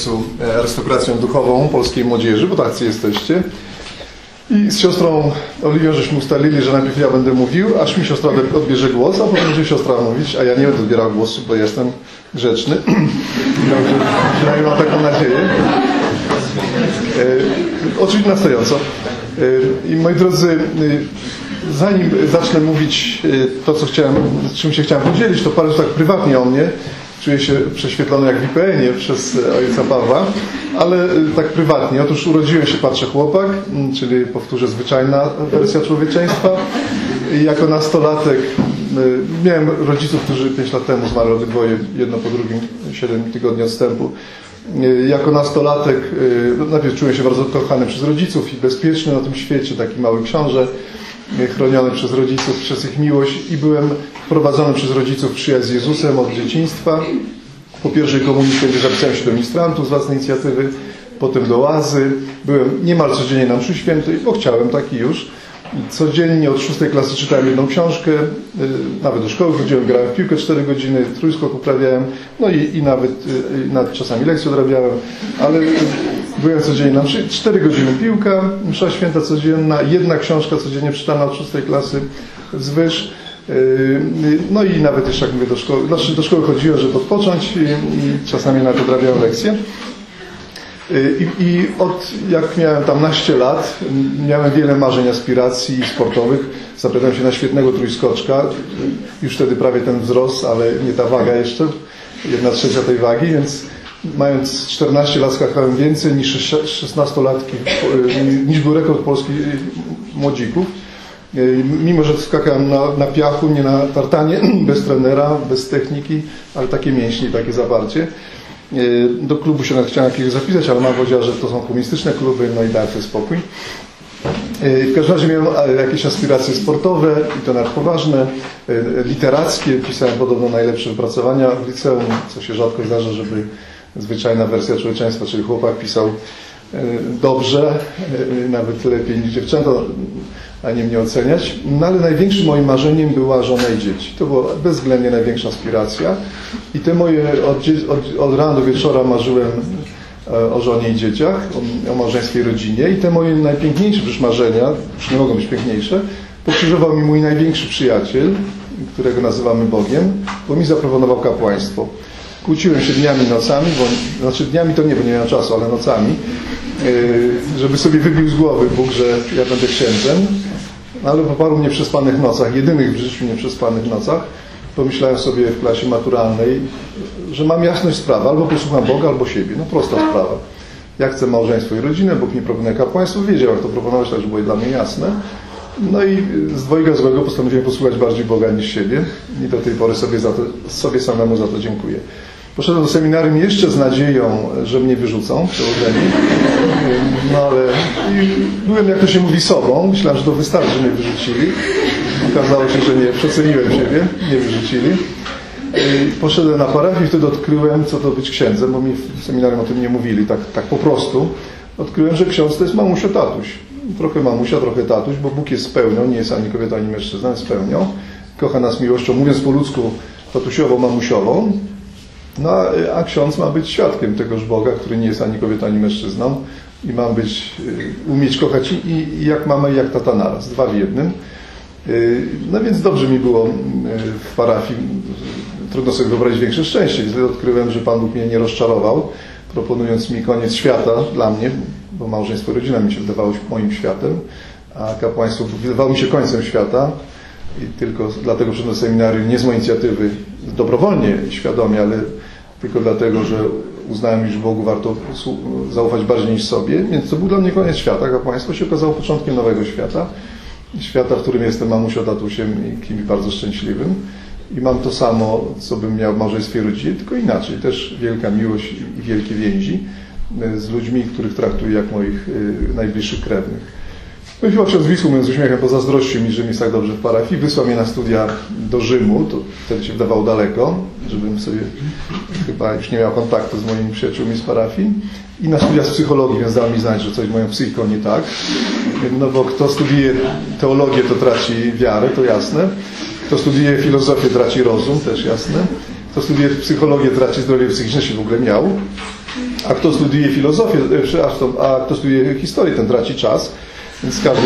czerwcu e, arystokracją duchową polskiej młodzieży, bo tacy jesteście. I z siostrą Oliwią żeśmy ustalili, że najpierw ja będę mówił, aż mi siostra odbierze głos, a potem będzie siostra mówić, a ja nie będę odbierał głosu, bo jestem grzeczny. Przynajmniej mam taką nadzieję. E, oczywiście na stojąco. E, I moi drodzy, e, zanim zacznę mówić e, to, co chciałem, czym się chciałem podzielić, to parę tak prywatnie o mnie. Czuję się prześwietlony jak w IPN-ie przez e, ojca Pawła, ale e, tak prywatnie. Otóż urodziłem się, patrzę, chłopak, m, czyli powtórzę, zwyczajna wersja człowieczeństwa. Jako nastolatek e, miałem rodziców, którzy 5 lat temu zmarli obydwoje, jedno po drugim, 7 tygodni odstępu. Jako nastolatek najpierw czułem się bardzo kochany przez rodziców i bezpieczny na tym świecie, taki mały książę, chroniony przez rodziców, przez ich miłość i byłem wprowadzony przez rodziców przyjaźń z Jezusem od dzieciństwa. Po pierwszej komunii wtedy zapisałem się do ministrantów z własnej inicjatywy, potem do łazy. Byłem niemal codziennie na mszy świętej, bo chciałem taki już. Codziennie od szóstej klasy czytałem jedną książkę, y, nawet do szkoły chodziłem, grałem w piłkę 4 godziny, trójskok uprawiałem, no i, y, i nawet czasami lekcje odrabiałem, ale byłem codziennie na mszy, 4 godziny piłka, msza święta codzienna, jedna książka codziennie czytana od szóstej klasy wzwyż. Y, No i nawet jeszcze jak mówię do szkoły, znaczy do szkoły chodziłem, żeby odpocząć i, i czasami nawet odrabiałem lekcje. I, I od jak miałem tam naście lat, miałem wiele marzeń, aspiracji sportowych. Zapytałem się na świetnego trójskoczka. Już wtedy prawie ten wzrost, ale nie ta waga jeszcze. Jedna trzecia tej wagi, więc mając 14 lat skakałem więcej niż 16-latki, niż był rekord polski młodzików. Mimo, że skakałem na, na piachu, nie na tartanie, bez trenera, bez techniki, ale takie mięśnie, takie zawarcie. Do klubu się chciałem jakiegoś zapisać, ale mama powiedziała, że to są komunistyczne kluby, no i dałem sobie spokój. W każdym razie miałem jakieś aspiracje sportowe i to nawet poważne, literackie. Pisałem podobno najlepsze wypracowania w liceum, co się rzadko zdarza, żeby zwyczajna wersja człowieczeństwa, czyli chłopak pisał dobrze, nawet lepiej niż dziewczęta, a nie mnie oceniać. No ale największym moim marzeniem była żona i dzieci. To była bezwzględnie największa aspiracja. I te moje, od, od, od rana do wieczora marzyłem o żonie i dzieciach, o, o małżeństwie i rodzinie. I te moje najpiękniejsze przecież marzenia, już nie mogą być piękniejsze, pokrzyżował mi mój największy przyjaciel, którego nazywamy Bogiem, bo mi zaproponował kapłaństwo. Kłóciłem się dniami nocami, bo, znaczy dniami to nie, bo nie miałem czasu, ale nocami, żeby sobie wybił z głowy Bóg, że ja będę księdzem. Ale po paru nieprzespanych nocach, jedynych w życiu nieprzespanych nocach, pomyślałem sobie w klasie maturalnej, że mam jasność sprawy, albo posłucham Boga, albo siebie. No prosta sprawa. Ja chcę małżeństwo i rodzinę, Bóg mi proponuje kapłaństwo, wiedział jak to proponować, tak że było dla mnie jasne. No i z dwojga złego postanowiłem posłuchać bardziej Boga niż siebie i do tej pory sobie, za to, sobie samemu za to dziękuję. Poszedłem do seminarium jeszcze z nadzieją, że mnie wyrzucą przełożeni. No ale byłem, jak to się mówi, sobą. Myślałem, że to wystarczy, że mnie wyrzucili. Okazało się, że nie. Przeceniłem siebie. Nie wyrzucili. Poszedłem na parafię i wtedy odkryłem, co to być księdzem, bo mi w seminarium o tym nie mówili, tak, tak po prostu. Odkryłem, że ksiądz to jest mamusio tatuś. Trochę mamusia, trochę tatuś, bo Bóg jest pełnią, nie jest ani kobieta, ani mężczyzna, jest pełnią. Kocha nas miłością, mówiąc po ludzku, tatusiową, mamusiową. No, a ksiądz ma być świadkiem tegoż Boga, który nie jest ani kobietą, ani mężczyzną i ma być, umieć kochać i, i jak mama, i jak tata naraz, dwa w jednym. No więc dobrze mi było w parafii, trudno sobie wyobrazić większe szczęście. Wtedy odkryłem, że Pan Bóg mnie nie rozczarował, proponując mi koniec świata dla mnie, bo małżeństwo rodzina mi się wydawało moim światem, a kapłaństwo wydawało mi się końcem świata. I tylko dlatego że do seminarium, nie z mojej inicjatywy, dobrowolnie, świadomie, ale tylko dlatego, że uznałem, iż Bogu warto zaufać bardziej niż sobie. Więc to był dla mnie koniec świata. Kapłaństwo się okazało początkiem nowego świata. Świata, w którym jestem mamusią, tatusiem i kimś bardzo szczęśliwym. I mam to samo, co bym miał w małżeństwie rodzinie, tylko inaczej. Też wielka miłość i wielkie więzi z ludźmi, których traktuję jak moich najbliższych krewnych. Chyba ksiądz Wisły, mówiąc z uśmiechem, pozazdrościł mi, że mi jest tak dobrze w parafii. Wysłał mnie na studia do Rzymu, to wtedy się wydawało daleko, żebym sobie chyba już nie miał kontaktu z moimi przyjaciółmi z parafii. I na studia z psychologii, więc dał mi znać, że coś moją psychiką nie tak. No bo kto studiuje teologię, to traci wiarę, to jasne. Kto studiuje filozofię, traci rozum, też jasne. Kto studiuje psychologię, traci zdrowie psychiczne, się w ogóle miał. A kto studiuje filozofię, e, a kto studiuje historię, ten traci czas. Więc każdy,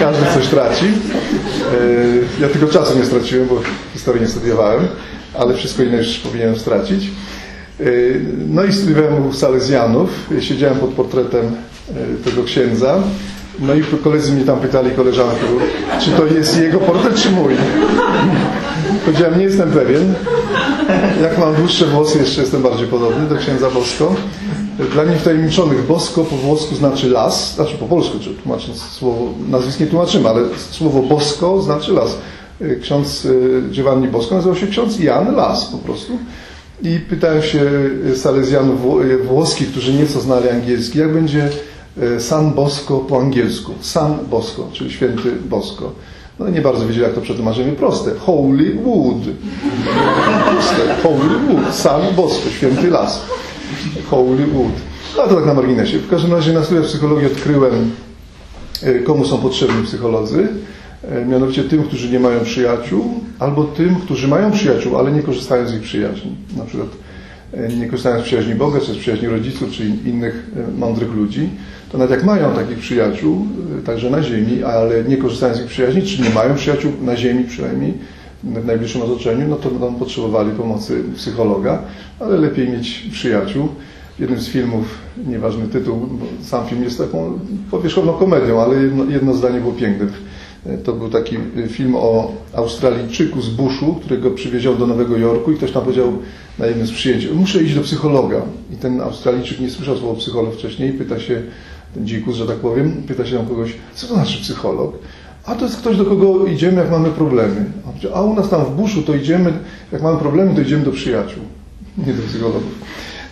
każdy coś traci. E, Ja tylko czasu nie straciłem, bo historii nie studiowałem, ale wszystko inne już powinienem stracić. E, No i studiowałem u Salezjanów. Siedziałem pod portretem tego księdza. No i koledzy mnie tam pytali, koleżanki, czy to jest jego portret, czy mój? Powiedziałem, nie jestem pewien. Jak mam dłuższe włosy, jeszcze jestem bardziej podobny do księdza Bosko. Dla mnie wtajemniczonych Bosko po włosku znaczy las, znaczy po polsku, czy tłumacząc słowo, nazwisk nie tłumaczymy, ale słowo Bosko znaczy las. Ksiądz y, Giovanni Bosko nazywał się ksiądz Jan Las po prostu. I pytałem się salezjanów y, włoskich, którzy nieco znali angielski, jak będzie y, San Bosco po angielsku. San Bosco, czyli święty Bosko. No nie bardzo wiedzieli, jak to przetłumaczymy. Proste. Holy Wood. Holy Wood. San Bosco, święty las. Holy Wood. A to tak na marginesie. W każdym razie na studiach psychologii odkryłem, e, komu są potrzebni psycholodzy. E, Mianowicie tym, którzy nie mają przyjaciół, albo tym, którzy mają przyjaciół, ale nie korzystają z ich przyjaźni. Na przykład e, nie korzystają z przyjaźni Boga, czy z przyjaźni rodziców, czy innych mądrych ludzi. To nawet jak mają takich przyjaciół, także na ziemi, ale nie korzystają z ich przyjaźni, czy nie mają przyjaciół na ziemi przynajmniej, w najbliższym otoczeniu, no to będą potrzebowali pomocy psychologa, ale lepiej mieć przyjaciół. W jednym z filmów, nieważny tytuł, sam film jest taką powierzchowną komedią, ale jedno, jedno zdanie było piękne. To był taki film o Australijczyku z Bushu, którego przywieziono do Nowego Jorku i ktoś tam powiedział na jednym z przyjęć, muszę iść do psychologa. I ten Australijczyk nie słyszał słowa psycholog wcześniej pyta się, ten dzikus, że tak powiem, pyta się tam kogoś, co to znaczy psycholog? A to jest ktoś, do kogo idziemy, jak mamy problemy. A u nas tam w buszu to idziemy, jak mamy problemy, to idziemy do przyjaciół, nie do psychologów.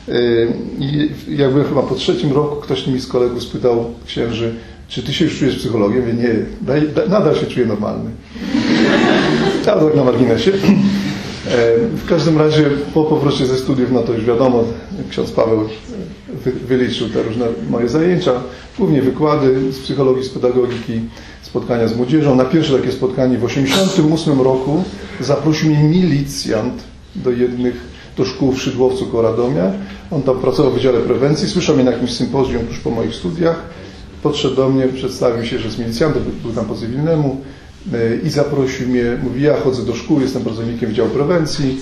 Yy, I jak byłem chyba po trzecim roku, ktoś mi z kolegów spytał księży, czy ty się już czujesz psychologiem? Ja nie, daj, da, nadal się czuję normalny. Ale tak na marginesie. E, W każdym razie po powrocie ze studiów, no to już wiadomo, ksiądz Paweł wy, wyliczył te różne moje zajęcia, głównie wykłady z psychologii, z pedagogiki, spotkania z młodzieżą. Na pierwsze takie spotkanie w 1988 roku zaprosił mnie milicjant do jednych do szkół w Szydłowcu koło Radomia. On tam pracował w Wydziale Prewencji, słyszał mnie na jakimś sympozjum tuż po moich studiach. Podszedł do mnie, przedstawił się, że jest milicjantem, był tam po cywilnemu e, i zaprosił mnie, mówi, ja chodzę do szkół, jestem pracownikiem Wydziału Prewencji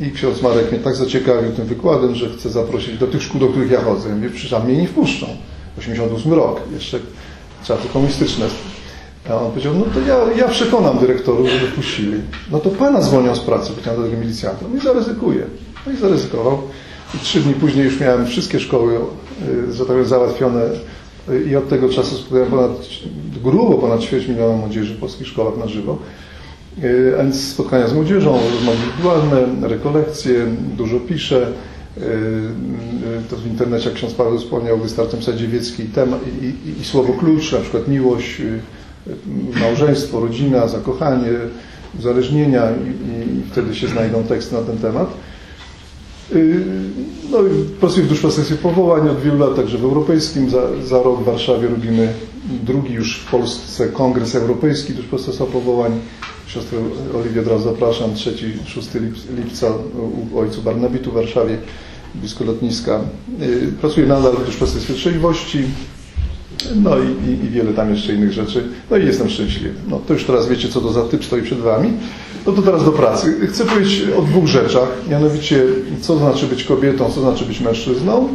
i ksiądz Marek mnie tak zaciekawił tym wykładem, że chce zaprosić do tych szkół, do których ja chodzę. Ja mówię, przecież tam mnie nie wpuszczą. 88 rok, jeszcze czasy komunistyczne. A on powiedział, no to ja, ja przekonam dyrektorów, żeby puścili. No to pana zwolnią z pracy, powiedziałem do tego milicjanta. No i zaryzykuję. No i zaryzykował. I trzy dni później już miałem wszystkie szkoły, y, że tak załatwione y, i od tego czasu spotkałem ponad, grubo ponad ćwierć miliona młodzieży w polskich szkołach na żywo. Y, A więc spotkania z młodzieżą, rozmowy indywidualne, rekolekcje, dużo piszę. To w internecie, jak ksiądz Paweł wspomniał, wystarczy Sadziewiecki temat i, i, i słowo klucz, na przykład miłość, małżeństwo, rodzina, zakochanie, uzależnienia i, i wtedy się znajdą teksty na ten temat. Y, No i pracuję w duszpasterstwie powołań od wielu lat, także w europejskim. Za, za rok w Warszawie robimy drugi już w Polsce Kongres Europejski Duszpasterstwa Powołań. Siostrę Oliwię od razu zapraszam, 3-6 lip- lipca u ojcu Barnabitu w Warszawie, blisko lotniska. Y, Pracuję nadal w duszpasterstwie trzeźwości, no i, i, i wiele tam jeszcze innych rzeczy. No i jestem szczęśliwy. No to już teraz wiecie, co to za typ stoi przed Wami. No to teraz do pracy. Chcę powiedzieć o dwóch rzeczach, mianowicie co znaczy być kobietą, co znaczy być mężczyzną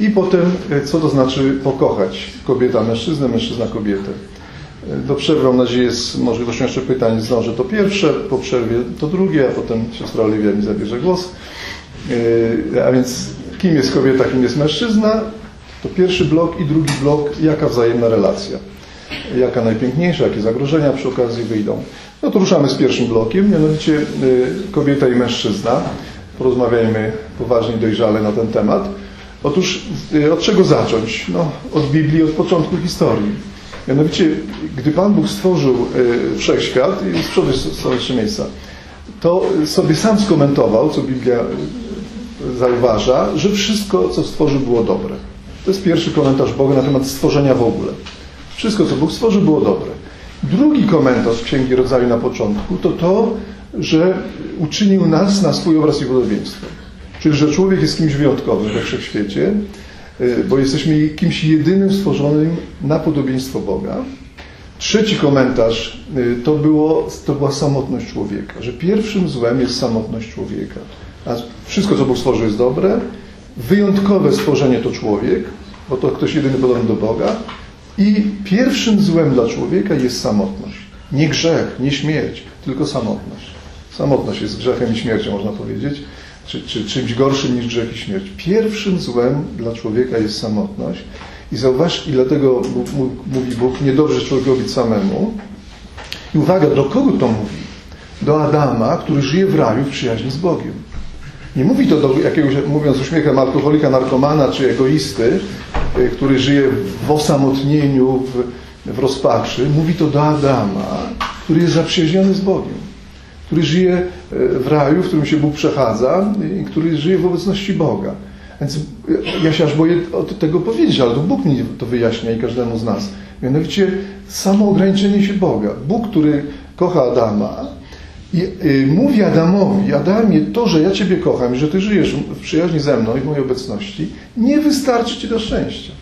i potem e, co to znaczy pokochać kobieta mężczyznę, mężczyzna kobietę. E, Do przerwy mam nadzieję z możliwością jeszcze pytań zdążę to pierwsze, po przerwie to drugie, a potem siostra Oliwia mi zabierze głos. E, A więc kim jest kobieta, kim jest mężczyzna? To pierwszy blok i drugi blok, jaka wzajemna relacja. Jaka najpiękniejsza, jakie zagrożenia przy okazji wyjdą. No to ruszamy z pierwszym blokiem, mianowicie y, kobieta i mężczyzna. Porozmawiajmy poważnie i dojrzale na ten temat. Otóż y, od czego zacząć? No, od Biblii, od początku historii. Mianowicie, gdy Pan Bóg stworzył y, wszechświat, i z przodu są jeszcze miejsca, to sobie sam skomentował, co Biblia zauważa, że wszystko, co stworzył, było dobre. To jest pierwszy komentarz Boga na temat stworzenia w ogóle. Wszystko, co Bóg stworzył, było dobre. Drugi komentarz Księgi Rodzaju na początku to to, że uczynił nas na swój obraz i podobieństwo. Czyli, że człowiek jest kimś wyjątkowym we wszechświecie, y, bo jesteśmy kimś jedynym stworzonym na podobieństwo Boga. Trzeci komentarz y, to, było, to była samotność człowieka, że pierwszym złem jest samotność człowieka. A wszystko, co Bóg stworzył, jest dobre. Wyjątkowe stworzenie to człowiek, bo to ktoś jedyny podobny do Boga. I pierwszym złem dla człowieka jest samotność. Nie grzech, nie śmierć, tylko samotność. Samotność jest grzechem i śmiercią, można powiedzieć, czy, czy czymś gorszym niż grzech i śmierć. Pierwszym złem dla człowieka jest samotność. I zauważ, i dlatego mówi Bóg, niedobrze człowiekowi samemu. I uwaga, do kogo to mówi? Do Adama, który żyje w raju w przyjaźni z Bogiem. Nie mówi to do jakiegoś, mówiąc uśmiechem, alkoholika, narkomana czy egoisty, y, który żyje w osamotnieniu, w, w rozpaczy. Mówi to do Adama, który jest zaprzyjaźniony z Bogiem. Który żyje y, w raju, w którym się Bóg przechadza i który żyje w obecności Boga. Więc ja się aż boję od tego powiedzieć, ale to Bóg mi to wyjaśnia i każdemu z nas. Mianowicie samo ograniczenie się Boga. Bóg, który kocha Adama i y, mówi Adamowi, Adamie, to, że ja Ciebie kocham i że Ty żyjesz w przyjaźni ze mną i w mojej obecności, nie wystarczy Ci do szczęścia.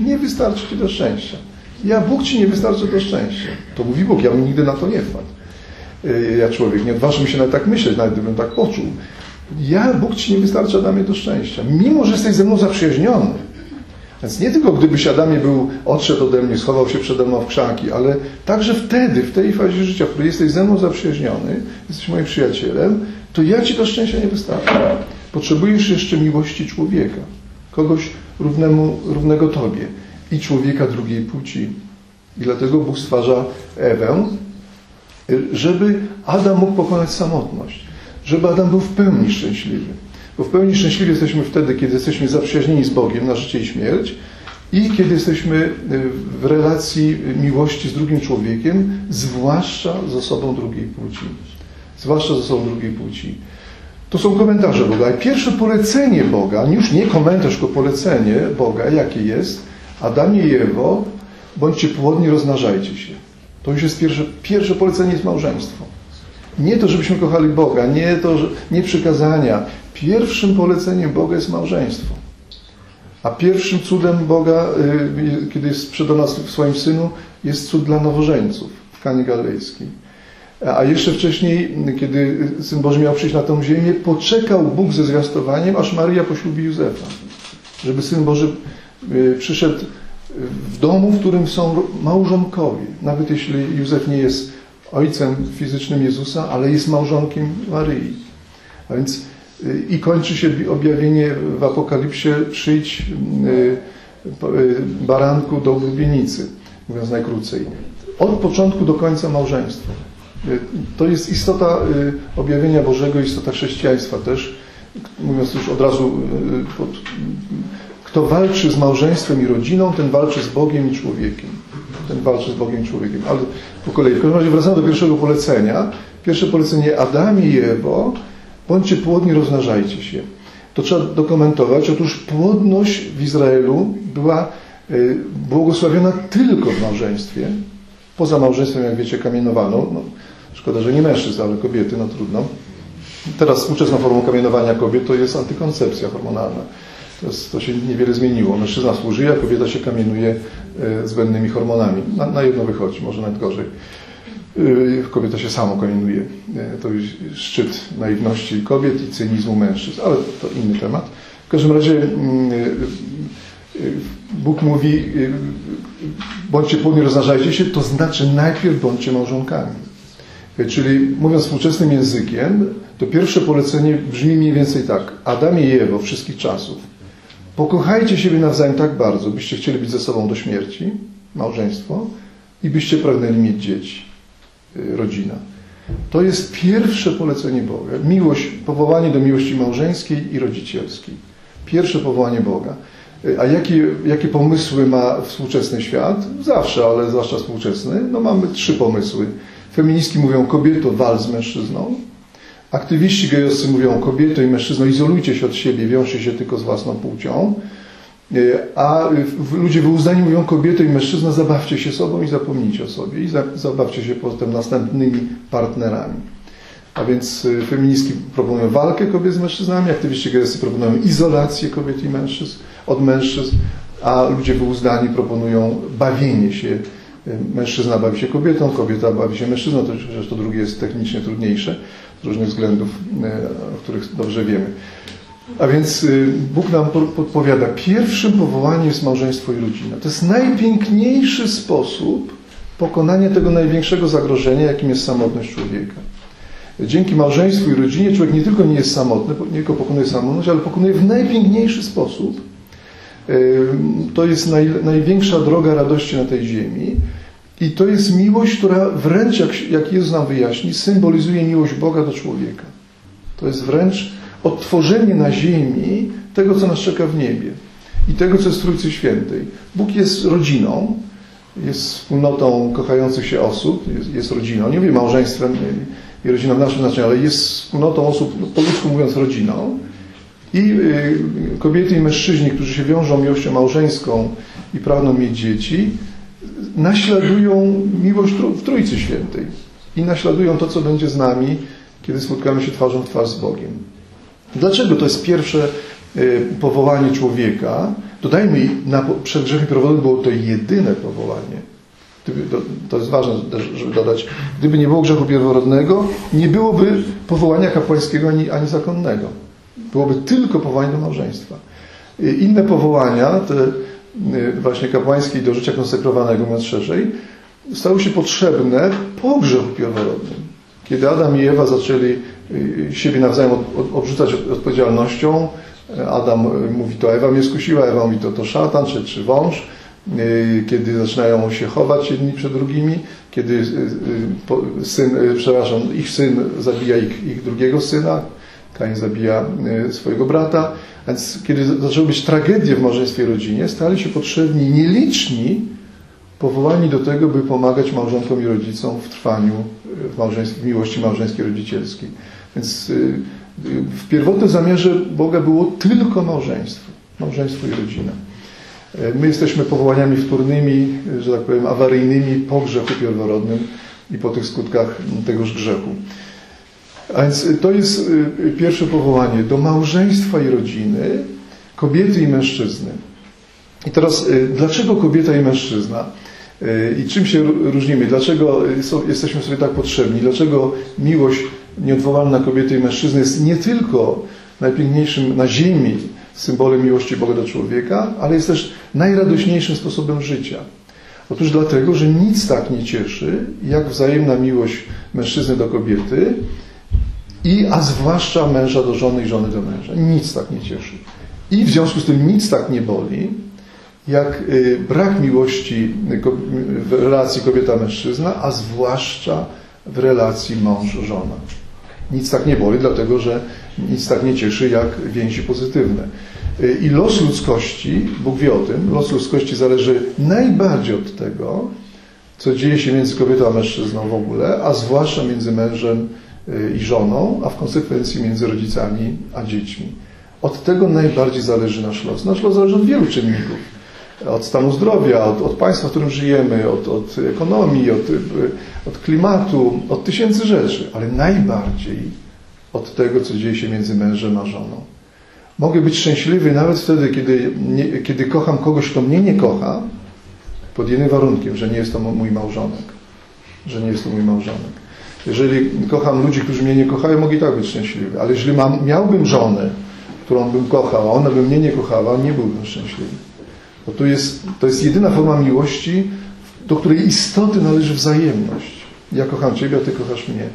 Nie wystarczy Ci do szczęścia. Ja, Bóg Ci nie wystarczy do szczęścia. To mówi Bóg, ja bym nigdy na to nie wpadł. Y, ja człowiek, nie odważy mi się nawet tak myśleć, nawet gdybym tak poczuł. Ja, Bóg Ci nie wystarcza Adamie do szczęścia. Mimo, że jesteś ze mną zaprzyjaźniony. Więc nie tylko gdybyś Adamie był, odszedł ode mnie, schował się przede mną w krzaki, ale także wtedy, w tej fazie życia, w której jesteś ze mną zaprzyjaźniony, jesteś moim przyjacielem, to ja Ci do szczęścia nie wystarczy. Potrzebujesz jeszcze miłości człowieka. Kogoś równemu, równego Tobie. I człowieka drugiej płci. I dlatego Bóg stwarza Ewę, żeby Adam mógł pokonać samotność żeby Adam był w pełni szczęśliwy. Bo w pełni szczęśliwi jesteśmy wtedy, kiedy jesteśmy zaprzyjaźnieni z Bogiem na życie i śmierć i kiedy jesteśmy y, w relacji miłości z drugim człowiekiem, zwłaszcza z osobą drugiej płci. Zwłaszcza z osobą drugiej płci. To są komentarze Boga. I pierwsze polecenie Boga, już nie komentarz, tylko polecenie Boga, jakie jest? Adamie i Ewo, bądźcie płodni, rozmnażajcie się. To już jest pierwsze, pierwsze polecenie jest małżeństwo. Nie to, żebyśmy kochali Boga, nie to, że, nie przykazania. Pierwszym poleceniem Boga jest małżeństwo. A pierwszym cudem Boga, y, kiedy jest sprzedał nas w swoim Synu, jest cud dla nowożeńców w Kanie Galilejskiej. A jeszcze wcześniej, kiedy Syn Boży miał przyjść na tę ziemię, poczekał Bóg ze zwiastowaniem, aż Maria poślubi Józefa. Żeby Syn Boży y, przyszedł w domu, w którym są małżonkowie. Nawet jeśli Józef nie jest ojcem fizycznym Jezusa, ale jest małżonkiem Maryi. A więc i kończy się objawienie w Apokalipsie przyjdź baranku do ulubienicy, mówiąc najkrócej. Od początku do końca małżeństwo. To jest istota objawienia Bożego, istota chrześcijaństwa też. Mówiąc już od razu, kto walczy z małżeństwem i rodziną, ten walczy z Bogiem i człowiekiem ten walczy z Bogiem i człowiekiem. Ale po kolei, w każdym razie wracamy do pierwszego polecenia. Pierwsze polecenie Adamie i Ewo, bądźcie płodni, rozmnażajcie się. To trzeba dokumentować. Otóż płodność w Izraelu była y, błogosławiona tylko w małżeństwie. Poza małżeństwem, jak wiecie, kamienowano. No, szkoda, że nie mężczyzn, ale kobiety, no trudno. Teraz współczesną formą kamienowania kobiet to jest antykoncepcja hormonalna. To, jest, to się niewiele zmieniło. Mężczyzna służy, a kobieta się kamienuje e, zbędnymi hormonami. Na, na jedno wychodzi, może nawet gorzej. E, kobieta się samo kamienuje. E, to już szczyt naiwności kobiet i cynizmu mężczyzn, ale to inny temat. W każdym razie mm, Bóg mówi bądźcie płodni, rozmnażajcie się, to znaczy najpierw bądźcie małżonkami. Czyli mówiąc współczesnym językiem, to pierwsze polecenie brzmi mniej więcej tak. Adamie i Ewo wszystkich czasów Pokochajcie siebie nawzajem tak bardzo, byście chcieli być ze sobą do śmierci, małżeństwo, i byście pragnęli mieć dzieci, y, rodzina. To jest pierwsze polecenie Boga. Miłość, powołanie do miłości małżeńskiej i rodzicielskiej. Pierwsze powołanie Boga. Y, a jakie, jakie pomysły ma współczesny świat? Zawsze, ale zwłaszcza współczesny. No mamy trzy pomysły. Feministki mówią kobieto, wal z mężczyzną. Aktywiści gejowscy mówią kobieto i mężczyzno izolujcie się od siebie, wiążcie się tylko z własną płcią. E, a ludzie wyuzdani mówią kobieto i mężczyzna zabawcie się sobą i zapomnijcie o sobie i zabawcie się potem następnymi partnerami. A więc y, feministki proponują walkę kobiet z mężczyznami, aktywiści gejscy proponują izolację kobiet i mężczyzn od mężczyzn, a ludzie wyuzdani proponują bawienie się. Y, Mężczyzna bawi się kobietą, kobieta bawi się mężczyzną, to chociaż to drugie jest technicznie trudniejsze z różnych względów, o których dobrze wiemy. A więc y, Bóg nam po- podpowiada, pierwszym powołaniem jest małżeństwo i rodzina. To jest najpiękniejszy sposób pokonania tego największego zagrożenia, jakim jest samotność człowieka. Dzięki małżeństwu i rodzinie człowiek nie tylko nie jest samotny, nie tylko pokonuje samotność, ale pokonuje w najpiękniejszy sposób. Y, To jest naj, największa droga radości na tej ziemi. I to jest miłość, która wręcz, jak, jak Jezus nam wyjaśni, symbolizuje miłość Boga do człowieka. To jest wręcz odtworzenie na ziemi tego, co nas czeka w niebie i tego, co jest w Trójcy Świętej. Bóg jest rodziną, jest wspólnotą kochających się osób, jest, jest rodziną, nie wiem małżeństwem i rodziną w naszym znaczeniu, ale jest wspólnotą osób, po ludzku mówiąc, rodziną. I y, kobiety i mężczyźni, którzy się wiążą miłością małżeńską i pragną mieć dzieci, naśladują miłość w Trójcy Świętej i naśladują to, co będzie z nami, kiedy spotkamy się twarzą w twarz z Bogiem. Dlaczego to jest pierwsze y, powołanie człowieka? Dodajmy, na, przed grzechem pierworodnym było to jedyne powołanie. Gdyby, to, to jest ważne, żeby dodać. Gdyby nie było grzechu pierworodnego, nie byłoby powołania kapłańskiego ani, ani zakonnego. Byłoby tylko powołanie do małżeństwa. Y, Inne powołania, te y, właśnie kapłańskie i do życia konsekrowanego, mówiąc szerzej, stały się potrzebne po grzechu pierworodnym. Kiedy Adam i Ewa zaczęli siebie nawzajem obrzucać od- odpowiedzialnością, y, Adam y, mówi to Ewa mnie skusiła, Ewa mówi to, to szatan czy, czy wąż, y, kiedy zaczynają się chować jedni przed drugimi, kiedy y, y, syn, y, przepraszam, ich syn zabija ich, ich drugiego syna, Kain zabija y, swojego brata, więc kiedy zaczęły być tragedie w małżeństwie i rodzinie, stali się potrzebni nieliczni powołani do tego, by pomagać małżonkom i rodzicom w trwaniu y, w, w miłości małżeńskiej rodzicielskiej. Więc y, y, w pierwotnym zamiarze Boga było tylko małżeństwo, małżeństwo i rodzina. Y, My jesteśmy powołaniami wtórnymi, że tak powiem, awaryjnymi po grzechu pierworodnym i po tych skutkach tegoż grzechu. A więc y, to jest pierwsze powołanie do małżeństwa i rodziny, kobiety i mężczyzny. I teraz, dlaczego kobieta i mężczyzna? I czym się ró- różnimy? Dlaczego jesteśmy sobie tak potrzebni? Dlaczego miłość nieodwołalna kobiety i mężczyzny jest nie tylko najpiękniejszym na ziemi symbolem miłości Boga do człowieka, ale jest też najradośniejszym sposobem życia? Otóż dlatego, że nic tak nie cieszy, jak wzajemna miłość mężczyzny do kobiety, i, a zwłaszcza męża do żony i żony do męża. Nic tak nie cieszy. I w związku z tym nic tak nie boli, jak y, brak miłości w relacji kobieta-mężczyzna, a zwłaszcza w relacji mąż-żona. Nic tak nie boli, dlatego że nic tak nie cieszy jak więzi pozytywne. I los ludzkości, Bóg wie o tym, los ludzkości zależy najbardziej od tego, co dzieje się między kobietą a mężczyzną w ogóle, a zwłaszcza między mężem y, i żoną, a w konsekwencji między rodzicami a dziećmi. Od tego najbardziej zależy nasz los. Nasz los zależy od wielu czynników. Od stanu zdrowia, od, od państwa, w którym żyjemy, od, od ekonomii, od, od klimatu, od tysięcy rzeczy, ale najbardziej od tego, co dzieje się między mężem a żoną. Mogę być szczęśliwy nawet wtedy, kiedy, nie, kiedy kocham kogoś, kto mnie nie kocha, pod jednym warunkiem, że nie jest to mój małżonek. Że nie jest to mój małżonek. Jeżeli kocham ludzi, którzy mnie nie kochają, mogę i tak być szczęśliwy. Ale jeżeli mam, miałbym żonę, którą bym kochał, a ona by mnie nie kochała, nie byłbym szczęśliwy. Bo tu jest, to jest jedyna forma miłości, do której istoty należy wzajemność. Ja kocham Ciebie, a Ty kochasz mnie.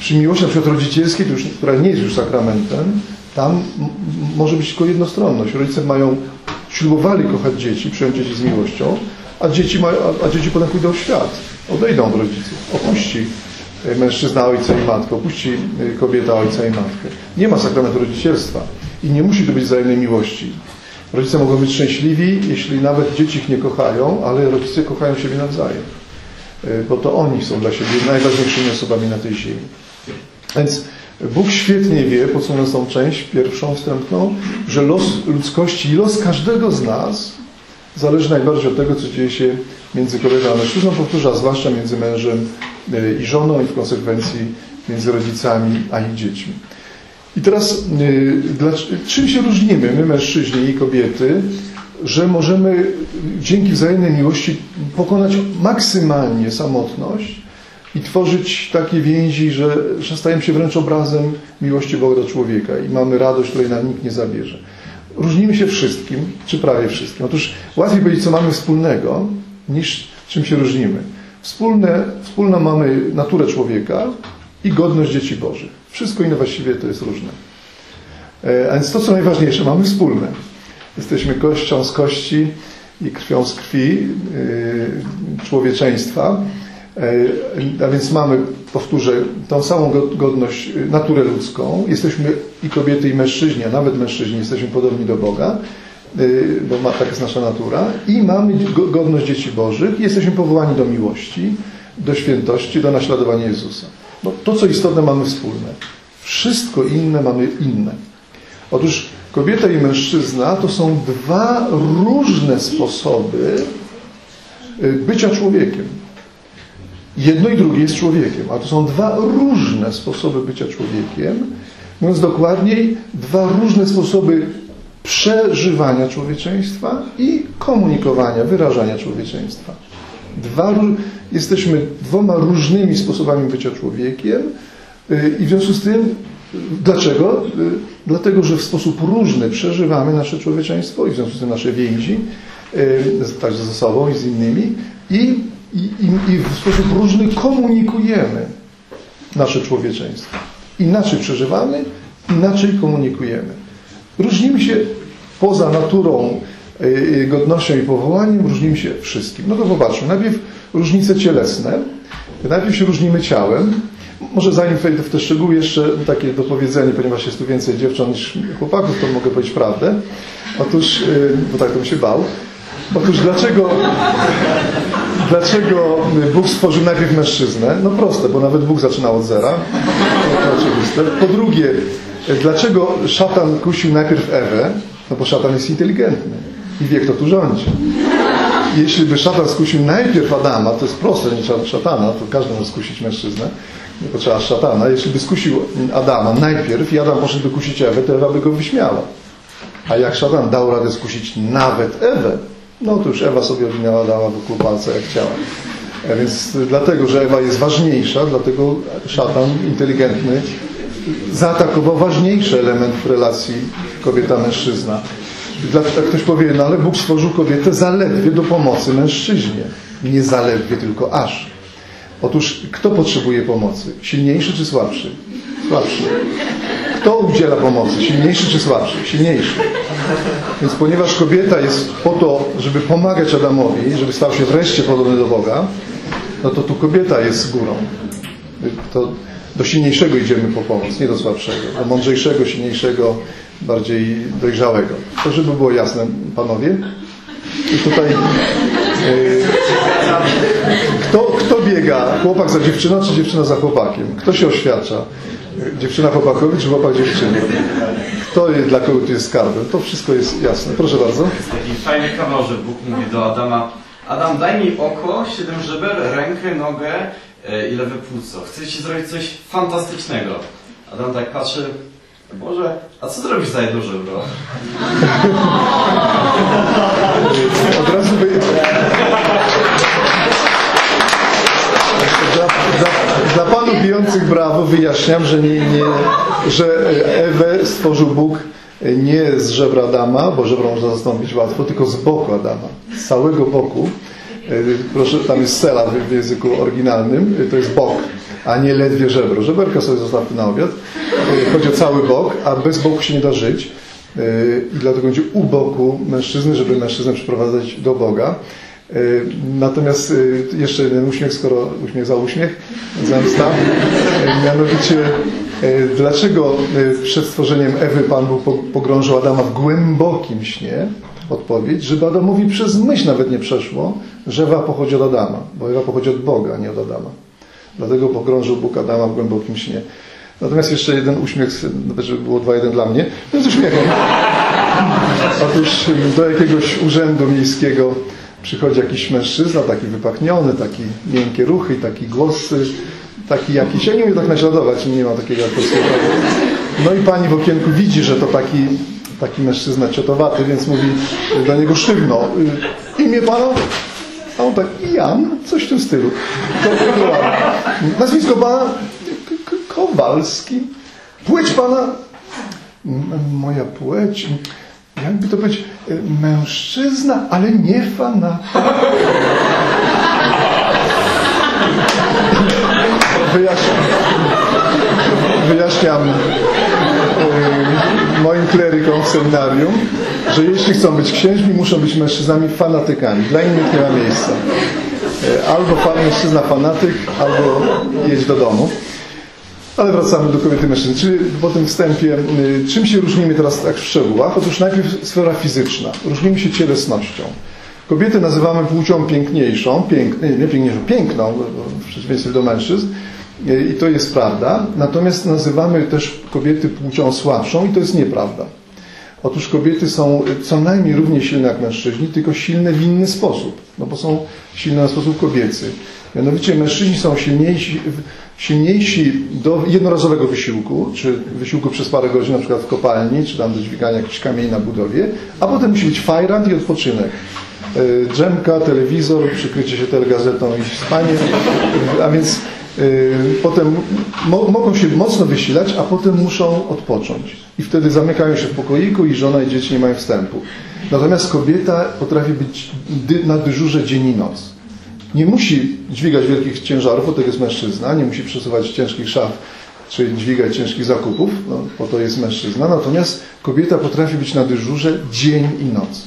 Przy miłości na przykład rodzicielskiej, już, która nie jest już sakramentem, tam może być tylko jednostronność. Rodzice mają, ślubowali kochać dzieci, przyjąć dzieci z miłością, a dzieci, mają, a, a dzieci potem pójdą w świat. Odejdą od rodziców. Opuści e, mężczyzna ojca i matkę, opuści e, kobieta ojca i matkę. Nie ma sakramentu rodzicielstwa i nie musi to być wzajemnej miłości. Rodzice mogą być szczęśliwi, jeśli nawet dzieci ich nie kochają, ale rodzice kochają siebie nawzajem. E, Bo to oni są dla siebie najważniejszymi osobami na tej ziemi. Więc Bóg świetnie wie, podsumowując tą część pierwszą, wstępną, że los ludzkości i los każdego z nas zależy najbardziej od tego, co dzieje się między kobietą a mężczyzną, powtórzę, zwłaszcza między mężem e, i żoną i w konsekwencji między rodzicami a ich dziećmi. I teraz y, czym się różnimy, my mężczyźni i kobiety, że możemy dzięki wzajemnej miłości pokonać maksymalnie samotność i tworzyć takie więzi, że, że stajemy się wręcz obrazem miłości Boga do człowieka i mamy radość, której nam nikt nie zabierze. Różnimy się wszystkim, czy prawie wszystkim. Otóż łatwiej powiedzieć, co mamy wspólnego, niż czym się różnimy. Wspólne, wspólną mamy naturę człowieka i godność dzieci Bożych. Wszystko inne właściwie to jest różne. E, a więc to, co najważniejsze, mamy wspólne. Jesteśmy kością z kości i krwią z krwi e, człowieczeństwa. E, a więc mamy, powtórzę, tą samą godność, naturę ludzką. Jesteśmy i kobiety, i mężczyźni, a nawet mężczyźni jesteśmy podobni do Boga, bo ma, taka jest nasza natura. I mamy godność dzieci Bożych i jesteśmy powołani do miłości, do świętości, do naśladowania Jezusa. No, to, co istotne, mamy wspólne. Wszystko inne mamy inne. Otóż kobieta i mężczyzna to są dwa różne sposoby y, bycia człowiekiem. Jedno i drugie jest człowiekiem, a to są dwa różne sposoby bycia człowiekiem. Mówiąc dokładniej, dwa różne sposoby przeżywania człowieczeństwa i komunikowania, wyrażania człowieczeństwa. Dwa, jesteśmy dwoma różnymi sposobami bycia człowiekiem y, i w związku z tym Dlaczego? Y, dlatego, że w sposób różny przeżywamy nasze człowieczeństwo i w związku z tym nasze więzi, y, także ze sobą i z innymi i, i, i w sposób różny komunikujemy nasze człowieczeństwo. Inaczej przeżywamy, inaczej komunikujemy. Różnimy się poza naturą, y, godnością i powołaniem, różnimy się wszystkim. No to popatrzmy. Najpierw różnice cielesne. Najpierw się różnimy ciałem, może zanim wejdę w te szczegóły, jeszcze takie dopowiedzenie, ponieważ jest tu więcej dziewcząt niż chłopaków, to mogę powiedzieć prawdę. Otóż, y, bo tak to bym się bał. Otóż dlaczego, dlaczego Bóg stworzył najpierw mężczyznę? No proste, bo nawet Bóg zaczynał od zera. To oczywiste. Po drugie, dlaczego szatan kusił najpierw Ewę? No bo szatan jest inteligentny i wie, kto tu rządzi. Jeśli by szatan skusił najpierw Adama, to jest proste, nie szatana, to każdy może skusić mężczyznę, nie potrzeba szatana. Jeśli by skusił Adama najpierw i Adam poszedł dokusić Ewę, to Ewa by go wyśmiała. A jak szatan dał radę skusić nawet Ewę, no to już Ewa sobie odwinęła Adama wokół palca jak chciała. A więc dlatego, że Ewa jest ważniejsza, dlatego szatan inteligentny zaatakował ważniejszy element w relacji kobieta-mężczyzna. Dlatego ktoś powie, no ale Bóg stworzył kobietę zaledwie do pomocy mężczyźnie. Nie zaledwie, tylko aż. Otóż kto potrzebuje pomocy? Silniejszy czy słabszy? Słabszy. Kto udziela pomocy? Silniejszy czy słabszy? Silniejszy. Więc ponieważ kobieta jest po to, żeby pomagać Adamowi, żeby stał się wreszcie podobny do Boga, no to tu kobieta jest górą. To do silniejszego idziemy po pomoc, nie do słabszego. Do mądrzejszego, silniejszego, bardziej dojrzałego. To żeby było jasne, panowie. I tutaj yy, kto, kto biega? Chłopak za dziewczyną, czy dziewczyna za chłopakiem? Kto się oświadcza? Dziewczyna chłopakowi, czy chłopak dziewczynie? Kto jest, dla kogo tu jest skarbem? To wszystko jest jasne. Proszę bardzo. Jest taki fajny kawał, że Bóg mówi do Adama Adam, daj mi oko, siedem żeber, rękę, nogę e, i lewe płuco. Chcę ci zrobić coś fantastycznego. Adam tak patrzy, Boże, a co zrobisz za jedno żebro? Od razu by... Dla, dla, dla panów bijących brawo wyjaśniam, że, nie, nie, że Ewę stworzył Bóg nie z żebra Adama, bo żebro można zastąpić łatwo, tylko z boku Adama. Z całego boku. Proszę, tam jest sela w języku oryginalnym, to jest bok a nie ledwie żebro. Żeberka sobie zostawmy na obiad. Chodzi o cały bok, a bez boku się nie da żyć. I dlatego będzie u boku mężczyzny, żeby mężczyznę przyprowadzać do Boga. Natomiast jeszcze jeden uśmiech, skoro uśmiech za uśmiech, zemsta. Mianowicie, dlaczego przed stworzeniem Ewy Pan Bóg pogrążył Adama w głębokim śnie? Odpowiedź, żeby Adamowi przez myśl nawet nie przeszło, że Ewa pochodzi od Adama, bo Ewa pochodzi od Boga, a nie od Adama. Dlatego pogrążył Bóg Adama w głębokim śnie. Natomiast jeszcze jeden uśmiech, żeby było dwa jeden dla mnie, no z uśmiechem. Otóż do jakiegoś urzędu miejskiego przychodzi jakiś mężczyzna, taki wypachniony, taki miękkie ruchy, taki głos taki jakiś, ja nie umiem tak naśladować, nie mam takiego polskiego. No i pani w okienku widzi, że to taki, taki mężczyzna ciotowaty, więc mówi do niego sztywno, y, imię pana? A on tak, Jan, coś w tym stylu. To ładne. Nazwisko pana? Kowalski. Płeć pana? Moja płeć? Jakby to być y, mężczyzna, ale nie fanatyk. Wyjaśniam, wyjaśniam moim klerykom w seminarium, że jeśli chcą być księżmi, muszą być mężczyznami fanatykami. Dla innych nie ma miejsca. Y, Albo fa- mężczyzna fanatyk, albo jedź do domu. Ale wracamy do kobiety i mężczyzny. Czyli po tym wstępie, y, czym się różnimy teraz tak w szczegółach? Otóż najpierw sfera fizyczna. Różnimy się cielesnością. Kobietę nazywamy płcią piękniejszą, pięk, nie, nie piękniejszą, piękną, w przeciwieństwie do mężczyzn. Y, I to jest prawda. Natomiast nazywamy też kobiety płcią słabszą i to jest nieprawda. Otóż kobiety są co najmniej równie silne jak mężczyźni, tylko silne w inny sposób, no bo są silne na sposób kobiecy. Mianowicie mężczyźni są silniejsi, silniejsi do jednorazowego wysiłku, czy wysiłku przez parę godzin, na przykład w kopalni, czy tam do dźwigania jakichś kamieni na budowie, a potem musi być fajrant i odpoczynek. Y, Drzemka, telewizor, przykrycie się telegazetą i spanie, Y, a więc potem mo mogą się mocno wysilać, a potem muszą odpocząć. I wtedy zamykają się w pokoiku i żona i dzieci nie mają wstępu. Natomiast kobieta potrafi być dy na dyżurze dzień i noc. Nie musi dźwigać wielkich ciężarów, bo to jest mężczyzna, nie musi przesuwać ciężkich szaf czy dźwigać ciężkich zakupów, no, po to jest mężczyzna. Natomiast kobieta potrafi być na dyżurze dzień i noc.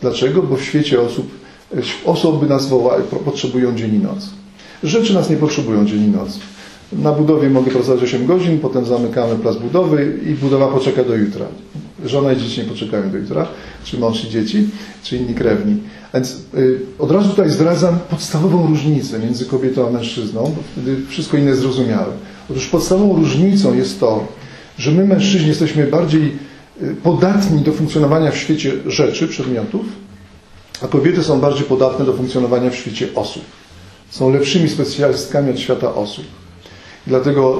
Dlaczego? Bo w świecie osób, osoby nas potrzebują dzień i noc. Rzeczy nas nie potrzebują dzień i noc. Na budowie mogę pracować 8 godzin, potem zamykamy plac budowy i budowa poczeka do jutra. Żona i dzieci nie poczekają do jutra, czy mąż i dzieci, czy inni krewni. Więc y, od razu tutaj zdradzam podstawową różnicę między kobietą a mężczyzną, bo wtedy wszystko inne jest zrozumiałe. Otóż podstawową różnicą jest to, że my mężczyźni jesteśmy bardziej y, podatni do funkcjonowania w świecie rzeczy, przedmiotów, a kobiety są bardziej podatne do funkcjonowania w świecie osób. Są lepszymi specjalistkami od świata osób. Dlatego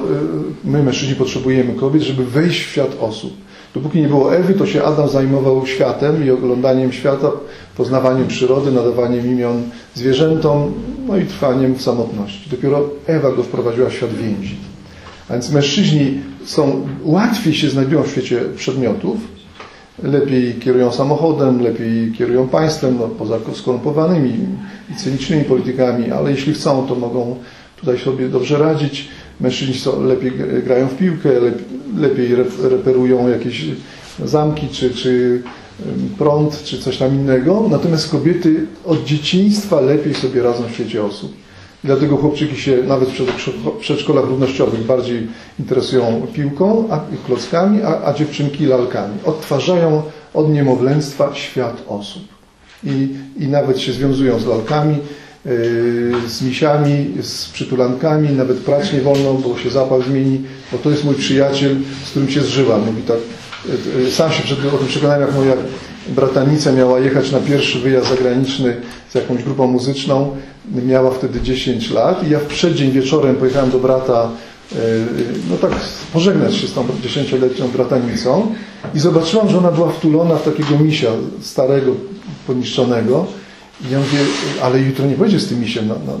y, my, mężczyźni, potrzebujemy kobiet, żeby wejść w świat osób. Dopóki nie było Ewy, to się Adam zajmował światem i oglądaniem świata, poznawaniem przyrody, nadawaniem imion zwierzętom, no i trwaniem w samotności. Dopiero Ewa go wprowadziła w świat więzi. A więc mężczyźni są, łatwiej się znajdują w świecie przedmiotów, lepiej kierują samochodem, lepiej kierują państwem, no, poza skorumpowanymi i cynicznymi politykami, ale jeśli chcą, to mogą tutaj sobie dobrze radzić. Mężczyźni są, lepiej grają w piłkę, lepiej reperują jakieś zamki, czy, czy prąd, czy coś tam innego. Natomiast kobiety od dzieciństwa lepiej sobie radzą w świecie osób. Dlatego chłopczyki się nawet w przedszkolach równościowych bardziej interesują piłką, klockami, a, a dziewczynki lalkami. Odtwarzają od niemowlęctwa świat osób. I, i nawet się związują z lalkami, yy, z misiami, z przytulankami, nawet prać nie wolno, bo się zapach zmieni, bo to jest mój przyjaciel, z którym się zżyłam. Mówi tak, yy, sam się przed, o tym przekonałem, jak moja bratanica miała jechać na pierwszy wyjazd zagraniczny z jakąś grupą muzyczną. Miała wtedy 10 lat i ja w przeddzień wieczorem pojechałem do brata, no tak pożegnać się z tą 10-letnią bratanicą i zobaczyłam, że ona była wtulona w takiego misia starego, poniszczonego. I ja mówię, ale jutro nie pojedzie z tym misiem. No, no,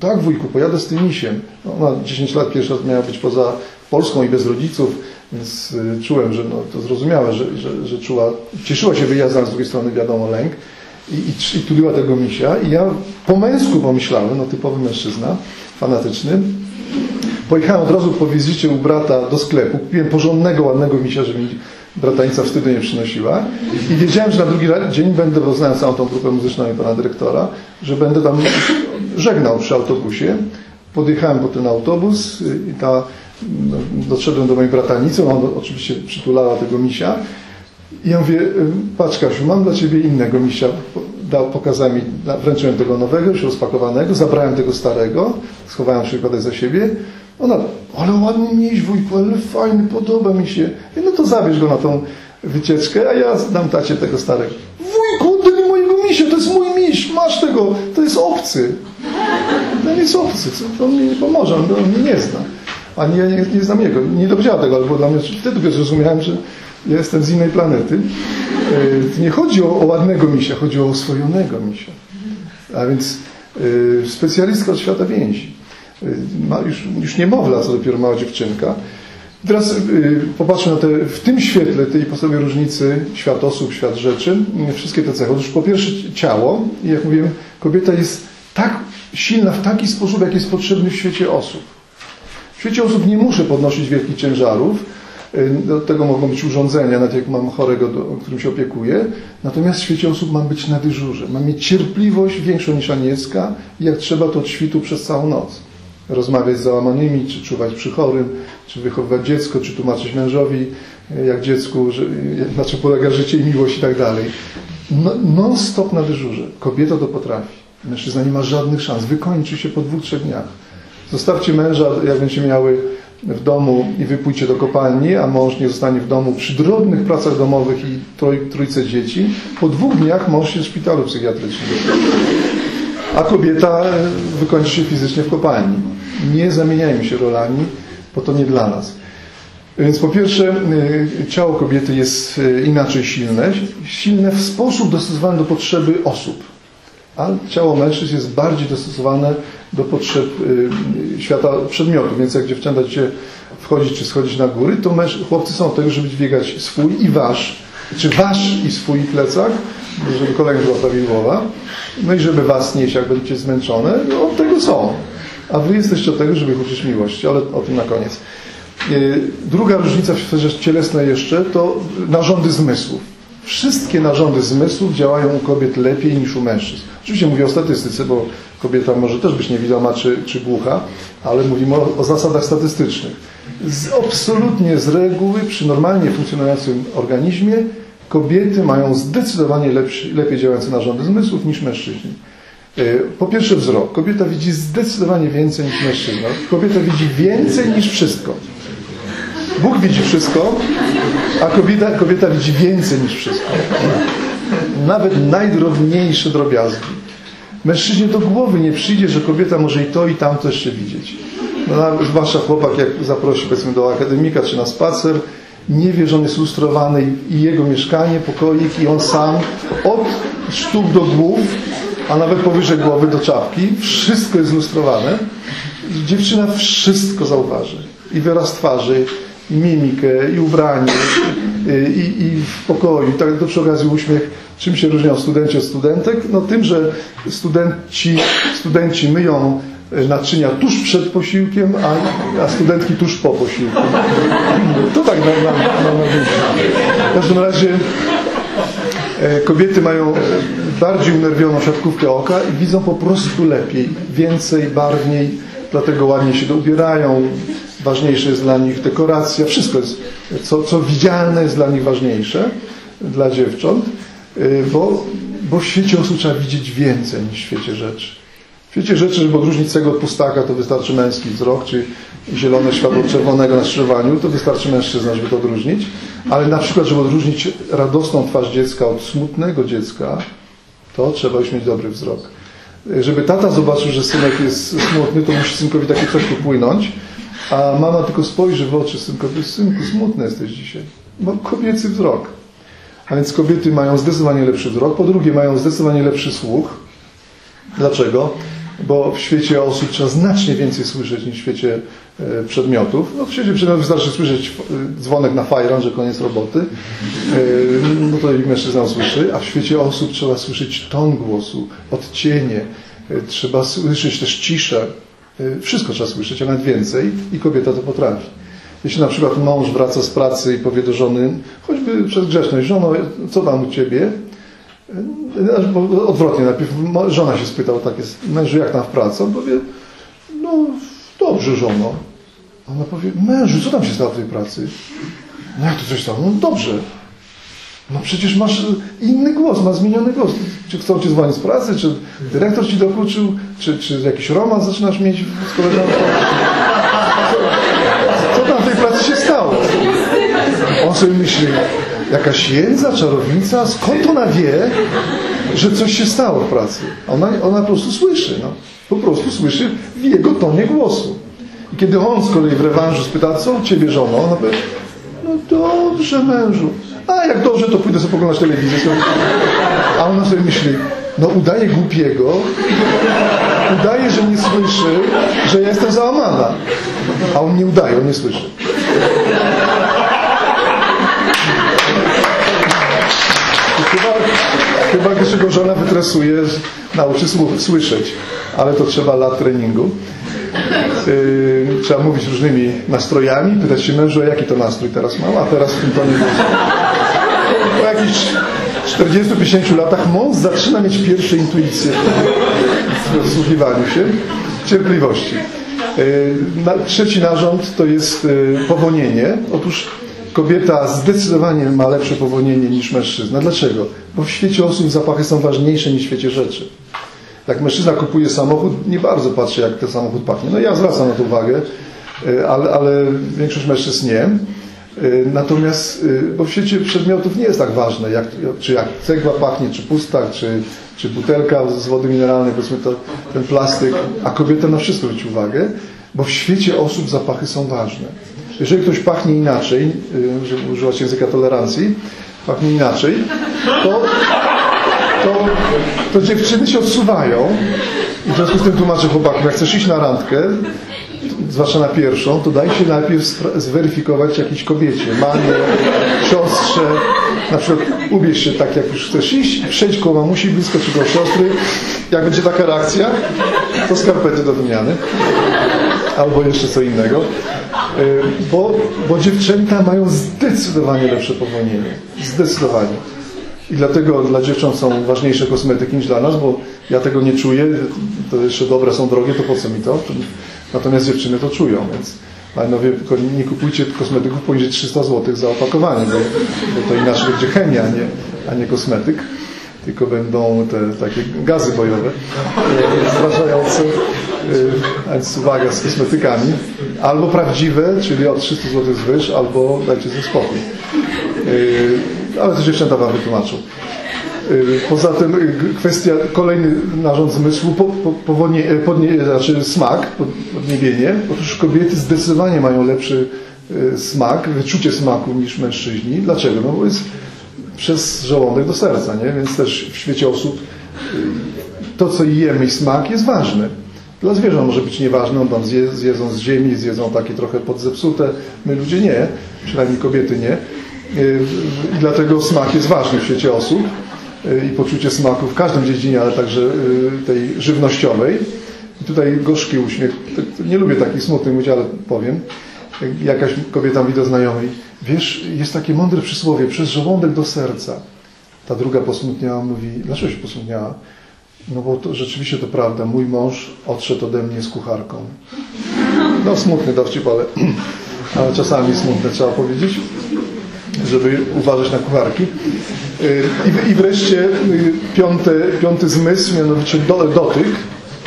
tak wujku, pojadę z tym misiem. Ona 10 lat pierwszy raz miała być poza Polską i bez rodziców, więc czułem, że no, to zrozumiałe, że, że, że czuła, cieszyła się wyjazdem, z drugiej strony wiadomo lęk i, i, i tuliła tego misia. I ja po męsku pomyślałem, no typowy mężczyzna, fanatyczny, pojechałem od razu po wizycie u brata do sklepu, kupiłem porządnego, ładnego misia, żeby mi bratanica wstydu nie przynosiła. I wiedziałem, że na drugi dzień będę, bo znałem całą tą grupę muzyczną i pana dyrektora, że będę tam żegnał przy autobusie. Podjechałem po ten autobus i ta, doszedłem do mojej bratanicy, ona oczywiście przytulała tego misia i ja mówię, patrz Kasiu, mam dla Ciebie innego misia. Dał, pokazałem mi, wręczyłem tego nowego, już rozpakowanego, zabrałem tego starego, schowałem przykładek za siebie. Ona, ale ładny miś wujku, ale fajny, podoba mi się. I no to zabierz go na tą wycieczkę, a ja dam tacie tego starego. Wujku, oddaj mojego misia, to jest mój miś, masz tego, to jest obcy. No nie jest obcy, co, on mi nie pomoże, on, on mnie nie zna. Ani ja nie, nie znam jego. Nie dowiedziałem tego, ale było dla mnie, wtedy dopiero zrozumiałem, że jestem z innej planety. E, Nie chodzi o, o ładnego misia, chodzi o oswojonego misia. A więc e, specjalistka od świata więzi. E, Ma już, już niemowla, co dopiero mała dziewczynka. Teraz popatrzmy na te, w tym świetle tej podstawowej różnicy świat osób, świat rzeczy, wszystkie te cechy. Otóż po pierwsze ciało, jak mówiłem, kobieta jest tak silna w taki sposób, jak jest potrzebny w świecie osób. Świecie osób nie muszę podnosić wielkich ciężarów, y, do tego mogą być urządzenia, nawet jak mam chorego, do, którym się opiekuję, natomiast w świecie osób mam być na dyżurze, mam mieć cierpliwość większą niż aniecka i jak trzeba to od świtu przez całą noc rozmawiać z załamanymi, czy czuwać przy chorym, czy wychowywać dziecko, czy tłumaczyć mężowi, jak dziecku, że, na czym polega życie i miłość i tak dalej. No, non stop na dyżurze. Kobieta to potrafi. Mężczyzna nie ma żadnych szans. Wykończy się po dwóch, trzech dniach. Zostawcie męża, jak będziecie miały w domu i wypójcie do kopalni, a mąż nie zostanie w domu przy drobnych pracach domowych i troj, trójce dzieci. Po dwóch dniach mąż jest w szpitalu psychiatrycznym a kobieta wykończy się fizycznie w kopalni. Nie zamieniajmy się rolami, bo to nie dla nas. Więc po pierwsze, ciało kobiety jest inaczej silne, silne w sposób dostosowany do potrzeby osób, a ciało mężczyzn jest bardziej dostosowane do potrzeb świata przedmiotu. Więc jak dziewczęta się wchodzić czy schodzić na góry, to męż, chłopcy są od tego, żeby dźwigać swój i wasz, czy wasz i swój plecak, żeby kolejna była prawidłowa, no i żeby was nieść, jak będziecie zmęczone, no od tego są. A wy jesteście od tego, żeby ich uczyć miłości, ale o tym na koniec. Druga różnica w sferze cielesnej jeszcze to narządy zmysłów. Wszystkie narządy zmysłów działają u kobiet lepiej niż u mężczyzn. Oczywiście mówię o statystyce, bo kobieta może też być niewidoma czy, czy głucha, ale mówimy o, o zasadach statystycznych. Z, absolutnie z reguły przy normalnie funkcjonującym organizmie kobiety mają zdecydowanie lepszy, lepiej działające narządy zmysłów niż mężczyźni. Po pierwsze wzrok. Kobieta widzi zdecydowanie więcej niż mężczyzna. Kobieta widzi więcej niż wszystko. Bóg widzi wszystko, a kobieta, kobieta widzi więcej niż wszystko. Nawet najdrobniejsze drobiazgi. Mężczyźnie do głowy nie przyjdzie, że kobieta może i to i tamto jeszcze widzieć. No, zwłaszcza chłopak, jak zaprosi powiedzmy do akademika czy na spacer, nie wie, że on jest lustrowany i jego mieszkanie, pokoik i on sam od stóp do głów, a nawet powyżej głowy do czapki, wszystko jest lustrowane. Dziewczyna wszystko zauważy. I wyraz twarzy, i mimikę, i ubranie, i, i w pokoju. I tak do przy okazji uśmiech. Czym się różnią studenci od studentek? No tym, że studenci, studenci myją naczynia tuż przed posiłkiem, a, a studentki tuż po posiłku. To tak na, na, na, na W każdym razie kobiety mają bardziej unerwioną siatkówkę oka i widzą po prostu lepiej, więcej, barwniej, dlatego ładnie się ubierają, ważniejsza jest dla nich dekoracja, wszystko jest, co, co widzialne jest dla nich ważniejsze, dla dziewcząt, bo, bo w świecie osób trzeba widzieć więcej niż w świecie rzeczy. W świecie rzeczy, żeby odróżnić cegło od pustaka, to wystarczy męski wzrok, czy zielone światło czerwonego na skrzyżowaniu, to wystarczy mężczyzna, żeby to odróżnić. Ale na przykład, żeby odróżnić radosną twarz dziecka od smutnego dziecka, to trzeba już mieć dobry wzrok. Żeby tata zobaczył, że synek jest smutny, to musi synkowi takie coś tu płynąć, a mama tylko spojrzy w oczy synkowi, synku, smutny jesteś dzisiaj. Bo kobiecy wzrok. A więc kobiety mają zdecydowanie lepszy wzrok. Po drugie, mają zdecydowanie lepszy słuch. Dlaczego? Bo w świecie osób trzeba znacznie więcej słyszeć niż w świecie przedmiotów. No w świecie przedmiotów wystarczy słyszeć dzwonek na fajran, że koniec roboty. No to i mężczyzna usłyszy. A w świecie osób trzeba słyszeć ton głosu, odcienie. Trzeba słyszeć też ciszę. Wszystko trzeba słyszeć, a nawet więcej. I kobieta to potrafi. Jeśli na przykład mąż wraca z pracy i powie do żony, choćby przez grzeczność, żono, co tam u ciebie? Odwrotnie, najpierw żona się spytał, tak jest, mężu, jak tam w pracy? On powie, no dobrze, żono. Ona powie, mężu, co tam się stało w tej pracy? No jak to coś stało? No dobrze. No przecież masz inny głos, masz zmieniony głos. Czy chcą cię zwolnić z pracy, czy dyrektor ci dokuczył, czy, czy jakiś romans zaczynasz mieć z koleżanką? Co, co tam w tej pracy się stało? On sobie myśli, jakaś jędza, czarownica, skąd ona wie, że coś się stało w pracy? Ona, ona po prostu słyszy, no. Po prostu słyszy w jego tonie głosu. I kiedy on z kolei w rewanżu spyta, co u ciebie żono? Ona powie, no dobrze mężu. A jak dobrze, to pójdę sobie oglądać telewizję. A ona sobie myśli, no udaje głupiego, udaje, że nie słyszy, że ja jestem załamana. A on nie udaje, on nie słyszy. Chyba, chyba go żona wytresuje, nauczy słyszeć, ale to trzeba lat treningu. Yy, trzeba mówić różnymi nastrojami, pytać się mężu, jaki to nastrój teraz mam, a teraz w tym tonie głosu. Po jakichś 40-50 latach mąż zaczyna mieć pierwsze intuicje w wsłuchiwaniu się, cierpliwości. Na, trzeci narząd to jest yy, powonienie. Otóż kobieta zdecydowanie ma lepsze powonienie niż mężczyzna. Dlaczego? Bo w świecie osób zapachy są ważniejsze niż w świecie rzeczy. Jak mężczyzna kupuje samochód, nie bardzo patrzy, jak ten samochód pachnie. No ja zwracam na to uwagę, y, ale, ale większość mężczyzn nie. Y, Natomiast, y, bo w świecie przedmiotów nie jest tak ważne, jak, czy jak cegła pachnie, czy pustak, czy, czy butelka z wody mineralnej, powiedzmy to, ten plastyk, a kobieta na wszystko zwróci uwagę, bo w świecie osób zapachy są ważne. Jeżeli ktoś pachnie inaczej, y, żeby używać języka tolerancji, pachnie inaczej, to to, to dziewczyny się odsuwają i w związku z tym tłumaczę chłopakom, jak chcesz iść na randkę, zwłaszcza na pierwszą, to daj się najpierw zweryfikować jakiejś kobiecie, mamie, siostrze, na przykład ubierz się tak, jak już chcesz iść, przejdź koło mamusi blisko czy koło siostry, jak będzie taka reakcja, to skarpety do wymiany, albo jeszcze co innego, Y, bo, bo dziewczęta mają zdecydowanie lepsze powolnienie, zdecydowanie. I dlatego dla dziewcząt są ważniejsze kosmetyki niż dla nas, bo ja tego nie czuję, to jeszcze dobre są drogie, to po co mi to? Natomiast dziewczyny to czują, więc panowie, tylko nie kupujcie kosmetyków poniżej 300 zł za opakowanie, bo, bo to inaczej będzie chemia, a nie, a nie kosmetyk, tylko będą te takie gazy bojowe e, zrażające, e, więc uwaga z kosmetykami, albo prawdziwe, czyli od 300 zł zwyż, albo dajcie sobie spokój. E, ale to dziewczęta Wam wytłumaczą. Y, Poza tym y, kwestia, kolejny narząd zmysłu, po, po, powonie, e, podnie, znaczy smak, pod- podniebienie. Otóż kobiety zdecydowanie mają lepszy y, smak, wyczucie smaku niż mężczyźni. Dlaczego? No bo jest przez żołądek do serca, nie? Więc też w świecie osób y, to, co jemy i smak jest ważne. Dla zwierząt może być nieważne, on tam zje, zjedzą z ziemi, zjedzą takie trochę podzepsute, my ludzie nie, przynajmniej kobiety nie. Y, I dlatego smak jest ważny w świecie osób y, i poczucie smaku w każdym dziedzinie, ale także y, tej żywnościowej. I tutaj gorzki uśmiech. Nie lubię takich smutnych mówić, ale powiem. Jakaś kobieta mówi do znajomej, wiesz, jest takie mądre przysłowie, przez żołądek do serca. Ta druga posmutniała, mówi, dlaczego się posmutniała? No bo to, rzeczywiście to prawda, mój mąż odszedł ode mnie z kucharką. No smutny dowcip, ale, ale czasami smutne trzeba powiedzieć, żeby uważać na kucharki. I, wreszcie y, piąte, piąty zmysł, mianowicie do, dotyk.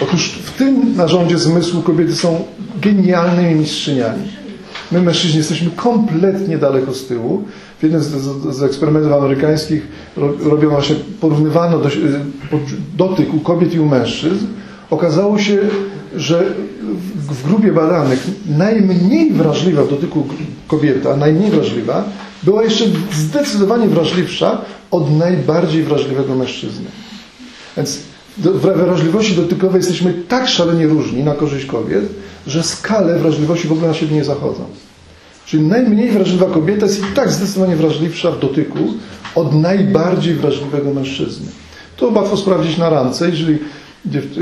Otóż w tym narządzie zmysłu kobiety są genialnymi mistrzyniami. My mężczyźni jesteśmy kompletnie daleko z tyłu. W jednym z, z, z eksperymentów amerykańskich ro, robiono właśnie, porównywano do, y, dotyk u kobiet i u mężczyzn. Okazało się, że w, w grupie badanych najmniej wrażliwa w dotyku kobieta, najmniej wrażliwa, była jeszcze zdecydowanie wrażliwsza od najbardziej wrażliwego mężczyzny. Więc w wrażliwości dotykowej jesteśmy tak szalenie różni na korzyść kobiet, że skale wrażliwości w ogóle na siebie nie zachodzą. Czyli najmniej wrażliwa kobieta jest i tak zdecydowanie wrażliwsza w dotyku od najbardziej wrażliwego mężczyzny. To łatwo sprawdzić na randce, jeżeli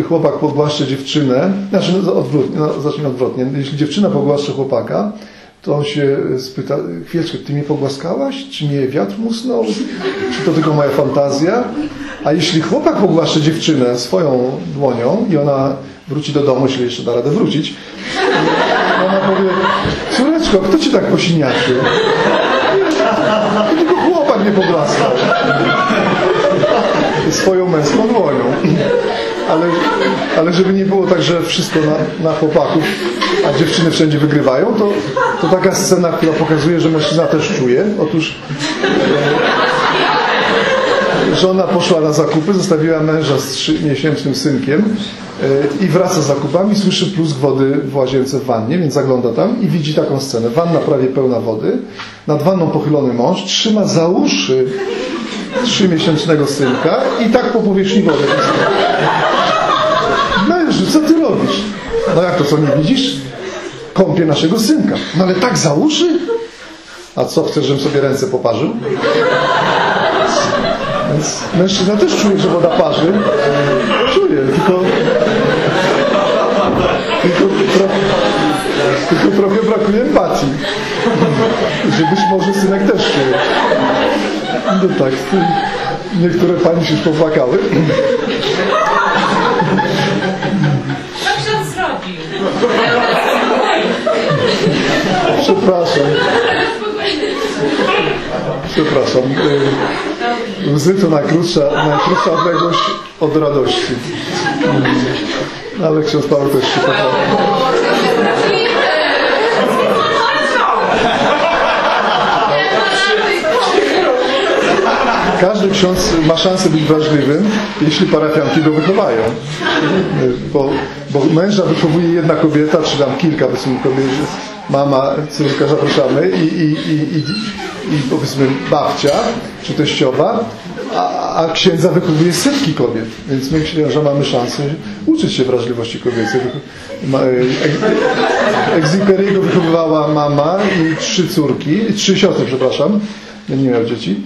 chłopak pogłaszcze dziewczynę, znaczy no, odwrotnie, no, zacznijmy odwrotnie, jeśli dziewczyna pogłaszcze chłopaka, to on się spyta, chwileczkę, ty mnie pogłaskałaś? Czy mnie wiatr musnął? Czy to tylko moja fantazja? A jeśli chłopak pogłaszcze dziewczynę swoją dłonią i ona wróci do domu, jeśli jeszcze da radę wrócić, ona powie, córeczko, kto ci tak posiniaczył? Tylko chłopak mnie pogłaskał. Swoją męską dłonią. Ale, ale żeby nie było tak, że wszystko na, na chłopaków, a dziewczyny wszędzie wygrywają, to, to taka scena, która pokazuje, że mężczyzna też czuje. Otóż e, żona poszła na zakupy, zostawiła męża z trzymiesięcznym synkiem e, i wraca z zakupami, słyszy plusk wody w łazience w wannie, więc zagląda tam i widzi taką scenę. Wanna prawie pełna wody, nad wanną pochylony mąż trzyma za uszy trzymiesięcznego synka i tak po powierzchni wody. Mężu, co ty robisz? No jak to, co nie widzisz? Kąpię naszego synka. No ale tak za uszy? A co, chcesz, żebym sobie ręce poparzył? Więc mężczyzna też czuje, że woda parzy. Czuje, tylko... Tylko, tylko trochę brakuje empatii. Że być może synek też czuje. No tak, niektóre pani się już popłakały. Co ksiądz zrobił? Przepraszam. Przepraszam. Y, Łzy to najkrótsza, najkrótsza odległość od radości. Mm. Ale ksiądz Paweł też się popłakał. Każdy ksiądz ma szansę być wrażliwym, jeśli parafianki go wychowają. Bo, bo męża wychowuje jedna kobieta, czy tam kilka powiedzmy kobiet, mama, córka, zapraszamy i, i, i, i, i powiedzmy babcia, czy teściowa, a, a księdza wychowuje setki kobiet. Więc myślę, że mamy szansę uczyć się wrażliwości kobiecej. Ma- e- wychowywała mama i trzy córki, trzy siostry, przepraszam, nie miał dzieci.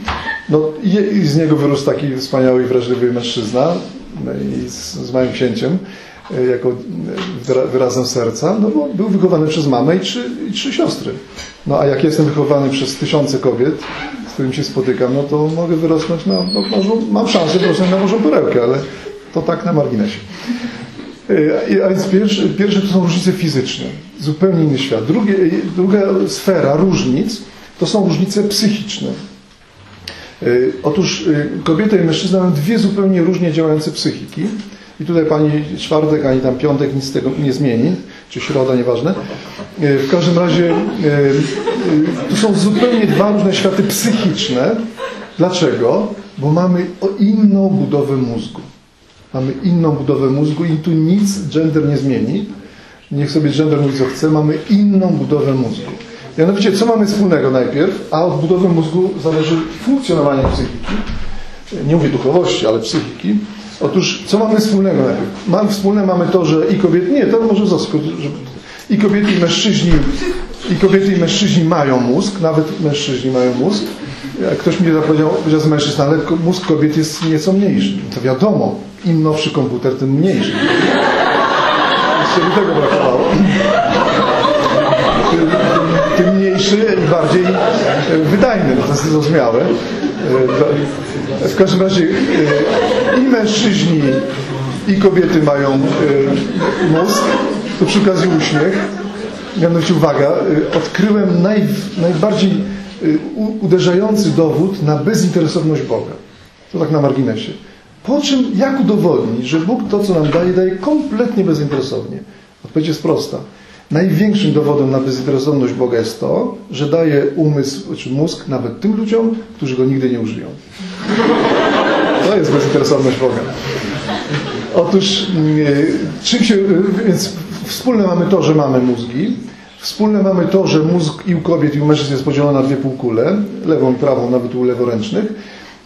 No i z niego wyrósł taki wspaniały i wrażliwy mężczyzna no i z, z małym księciem e, jako e, wyra- wyrazem serca, no bo był wychowany przez mamę i trzy, i trzy siostry. No a jak jestem wychowany przez tysiące kobiet, z którymi się spotykam, no to mogę wyrosnąć na, no, może, mam szansę wyrosnąć na Bożą perełkę, ale to tak na marginesie. E, A więc pierwsze, pierwsze to są różnice fizyczne, zupełnie inny świat. Drugie, druga sfera różnic to są różnice psychiczne. Y, Otóż y, kobieta i mężczyzna mają dwie zupełnie różnie działające psychiki. I tutaj pani czwartek, ani tam piątek nic z tego nie zmieni, czy środa, nieważne. Y, W każdym razie to są zupełnie dwa różne światy psychiczne. Dlaczego? Bo mamy inną budowę mózgu. Mamy inną budowę mózgu i tu nic gender nie zmieni. Niech sobie gender mówi co chce, mamy inną budowę mózgu. Mianowicie, co mamy wspólnego najpierw, a od budowy mózgu zależy funkcjonowanie psychiki. Nie mówię duchowości, ale psychiki. Otóż, co mamy wspólnego najpierw? Mamy wspólne mamy to, że i kobiety, nie, to może że i kobiety i mężczyźni, i kobiety i mężczyźni mają mózg, nawet mężczyźni mają mózg. Jak ktoś mi tak powiedział, z mężczyzn, ale mózg kobiet jest nieco mniejszy. To wiadomo, im nowszy komputer, tym mniejszy. Jeszcze mi tego brakowało mniejszy i bardziej e, wydajny, to jest zrozumiałe. E, W każdym razie e, i mężczyźni, i kobiety mają mózg, to przy okazji uśmiech. Mianowicie uwaga, odkryłem naj, najbardziej uderzający dowód na bezinteresowność Boga. To tak na marginesie. Po czym, jak udowodnić, że Bóg to, co nam daje, daje kompletnie bezinteresownie? Odpowiedź jest prosta. Największym dowodem na bezinteresowność Boga jest to, że daje umysł czy mózg nawet tym ludziom, którzy go nigdy nie użyją. To jest bezinteresowność Boga. Otóż, mm, czym się, więc wspólne mamy to, że mamy mózgi. Wspólne mamy to, że mózg i u kobiet, i u mężczyzn jest podzielony na dwie półkule, lewą i prawą, nawet u leworęcznych.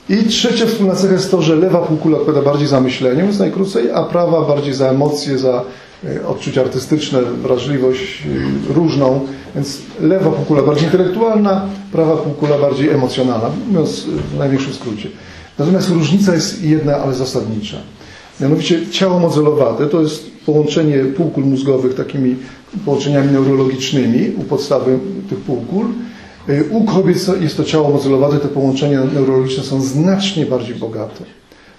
I trzecia wspólna cecha jest to, że lewa półkula odpowiada bardziej za myślenie, jest najkrócej, a prawa bardziej za emocje, za e, odczucia artystyczne, wrażliwość e, różną. Więc lewa półkula bardziej intelektualna, prawa półkula bardziej emocjonalna, mówiąc w największym skrócie. Natomiast różnica jest jedna, ale zasadnicza. Mianowicie ciało modelowate to jest połączenie półkul mózgowych takimi połączeniami neurologicznymi u podstawy tych półkul. U kobiet jest to ciało modelowate, te połączenia neurologiczne są znacznie bardziej bogate.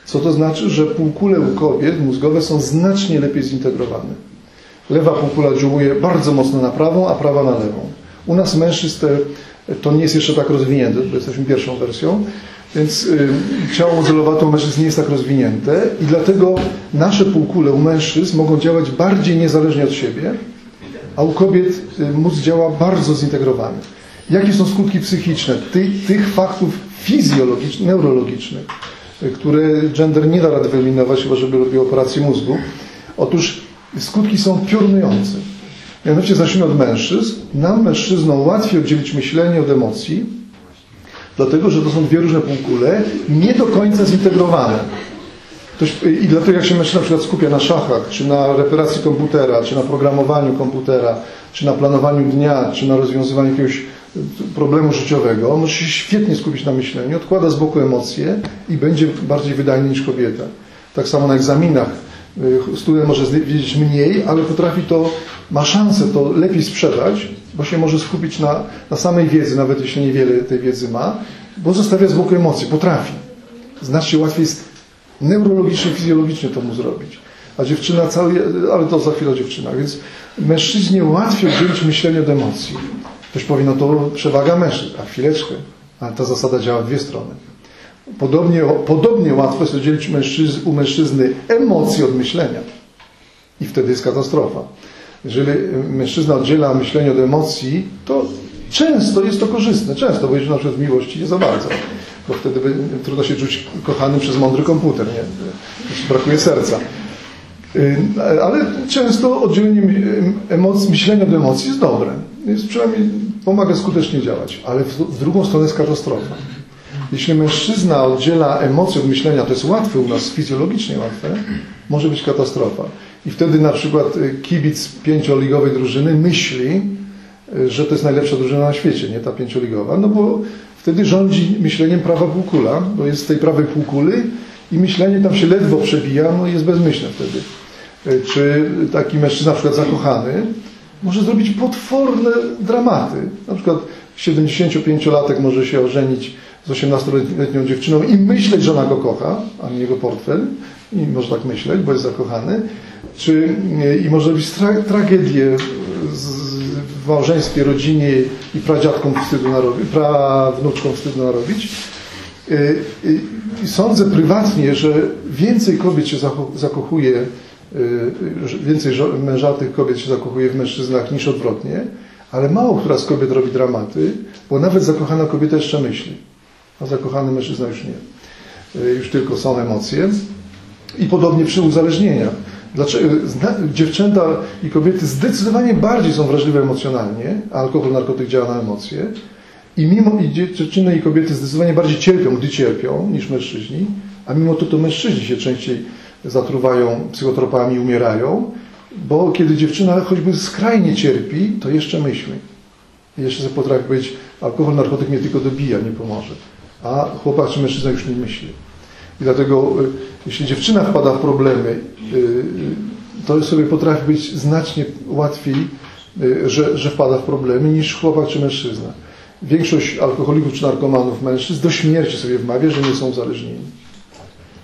Co to znaczy? Że półkule u kobiet mózgowe są znacznie lepiej zintegrowane. Lewa półkula działuje bardzo mocno na prawą, a prawa na lewą. U nas mężczyzn To nie jest jeszcze tak rozwinięte, bo jesteśmy pierwszą wersją, więc y, ciało modelowate u mężczyzn nie jest tak rozwinięte i dlatego nasze półkule u mężczyzn mogą działać bardziej niezależnie od siebie, a u kobiet y, mózg działa bardzo zintegrowany. Jakie są skutki psychiczne tych, faktów fizjologicznych, neurologicznych, które gender nie da rady wyeliminować, chyba żeby robił operację mózgu? Otóż skutki są piorunujące. Mianowicie zacznijmy od mężczyzn. Nam, mężczyznom, łatwiej oddzielić myślenie od emocji, dlatego że to są dwie różne półkule, nie do końca zintegrowane. I dlatego jak się mężczyzna na przykład skupia na szachach, czy na reparacji komputera, czy na programowaniu komputera, czy na planowaniu dnia, czy na rozwiązywaniu jakiegoś problemu życiowego, on może się świetnie skupić na myśleniu, odkłada z boku emocje i będzie bardziej wydajny niż kobieta. Tak samo na egzaminach. Y, Student może wiedzieć mniej, ale potrafi to, ma szansę to lepiej sprzedać, bo się może skupić na, na samej wiedzy, nawet jeśli niewiele tej wiedzy ma, bo zostawia z boku emocje, potrafi. Znacznie łatwiej jest neurologicznie, fizjologicznie to mu zrobić. A dziewczyna cały, ale to za chwilę o dziewczynach. Więc mężczyźnie łatwiej oddzielić myślenie od emocji. Ktoś powie, no to przewaga mężczyzn. A chwileczkę. Ale ta zasada działa w dwie strony. Podobnie, podobnie łatwo jest oddzielić mężczyzn, u mężczyzny emocje od myślenia. I wtedy jest katastrofa. Jeżeli mężczyzna oddziela myślenie od emocji, to często jest to korzystne. Często, bo jeżeli na przykład w miłości nie za bardzo. Bo wtedy by, trudno się czuć kochanym przez mądry komputer. Nie? Brakuje serca. Y, Ale często oddzielenie emocji, myślenia od emocji jest dobre. Jest przynajmniej pomaga skutecznie działać. Ale w, w drugą stronę jest katastrofa. Jeśli mężczyzna oddziela emocje od myślenia, to jest łatwe u nas, fizjologicznie łatwe, może być katastrofa. I wtedy na przykład y, kibic pięcioligowej drużyny myśli, y, że to jest najlepsza drużyna na świecie, nie ta pięcioligowa, no bo wtedy rządzi myśleniem prawa półkula, bo jest z tej prawej półkuli i myślenie tam się ledwo przebija, no jest bezmyślne wtedy. Y, Czy taki mężczyzna na przykład zakochany może zrobić potworne dramaty. Na przykład 75-latek może się ożenić z 18-letnią dziewczyną i myśleć, że ona go kocha, a nie jego portfel, i może tak myśleć, bo jest zakochany, czy, i może robić tra tragedię w małżeństwie, rodzinie i pradziadkom wstydu narobić, prawnuczkom wstydu narobić. I sądzę prywatnie, że więcej kobiet się zakochuje, więcej mężatych kobiet się zakochuje w mężczyznach niż odwrotnie, ale mało która z kobiet robi dramaty, bo nawet zakochana kobieta jeszcze myśli a zakochany mężczyzna już nie. Już tylko są emocje. I podobnie przy uzależnieniach. Dlaczego? Dziewczęta i kobiety zdecydowanie bardziej są wrażliwe emocjonalnie, a alkohol, narkotyk działa na emocje. I mimo i dziewczyny i kobiety zdecydowanie bardziej cierpią, gdy cierpią, niż mężczyźni, a mimo to to mężczyźni się częściej zatruwają psychotropami i umierają, bo kiedy dziewczyna choćby skrajnie cierpi, to jeszcze myśli. Jeszcze sobie potrafi być, alkohol, narkotyk mnie tylko dobija, nie pomoże a chłopak czy mężczyzna już nie myśli. I dlatego, jeśli dziewczyna wpada w problemy, to sobie potrafi być znacznie łatwiej, że, że wpada w problemy, niż chłopak czy mężczyzna. Większość alkoholików czy narkomanów mężczyzn do śmierci sobie wmawia, że nie są uzależnieni.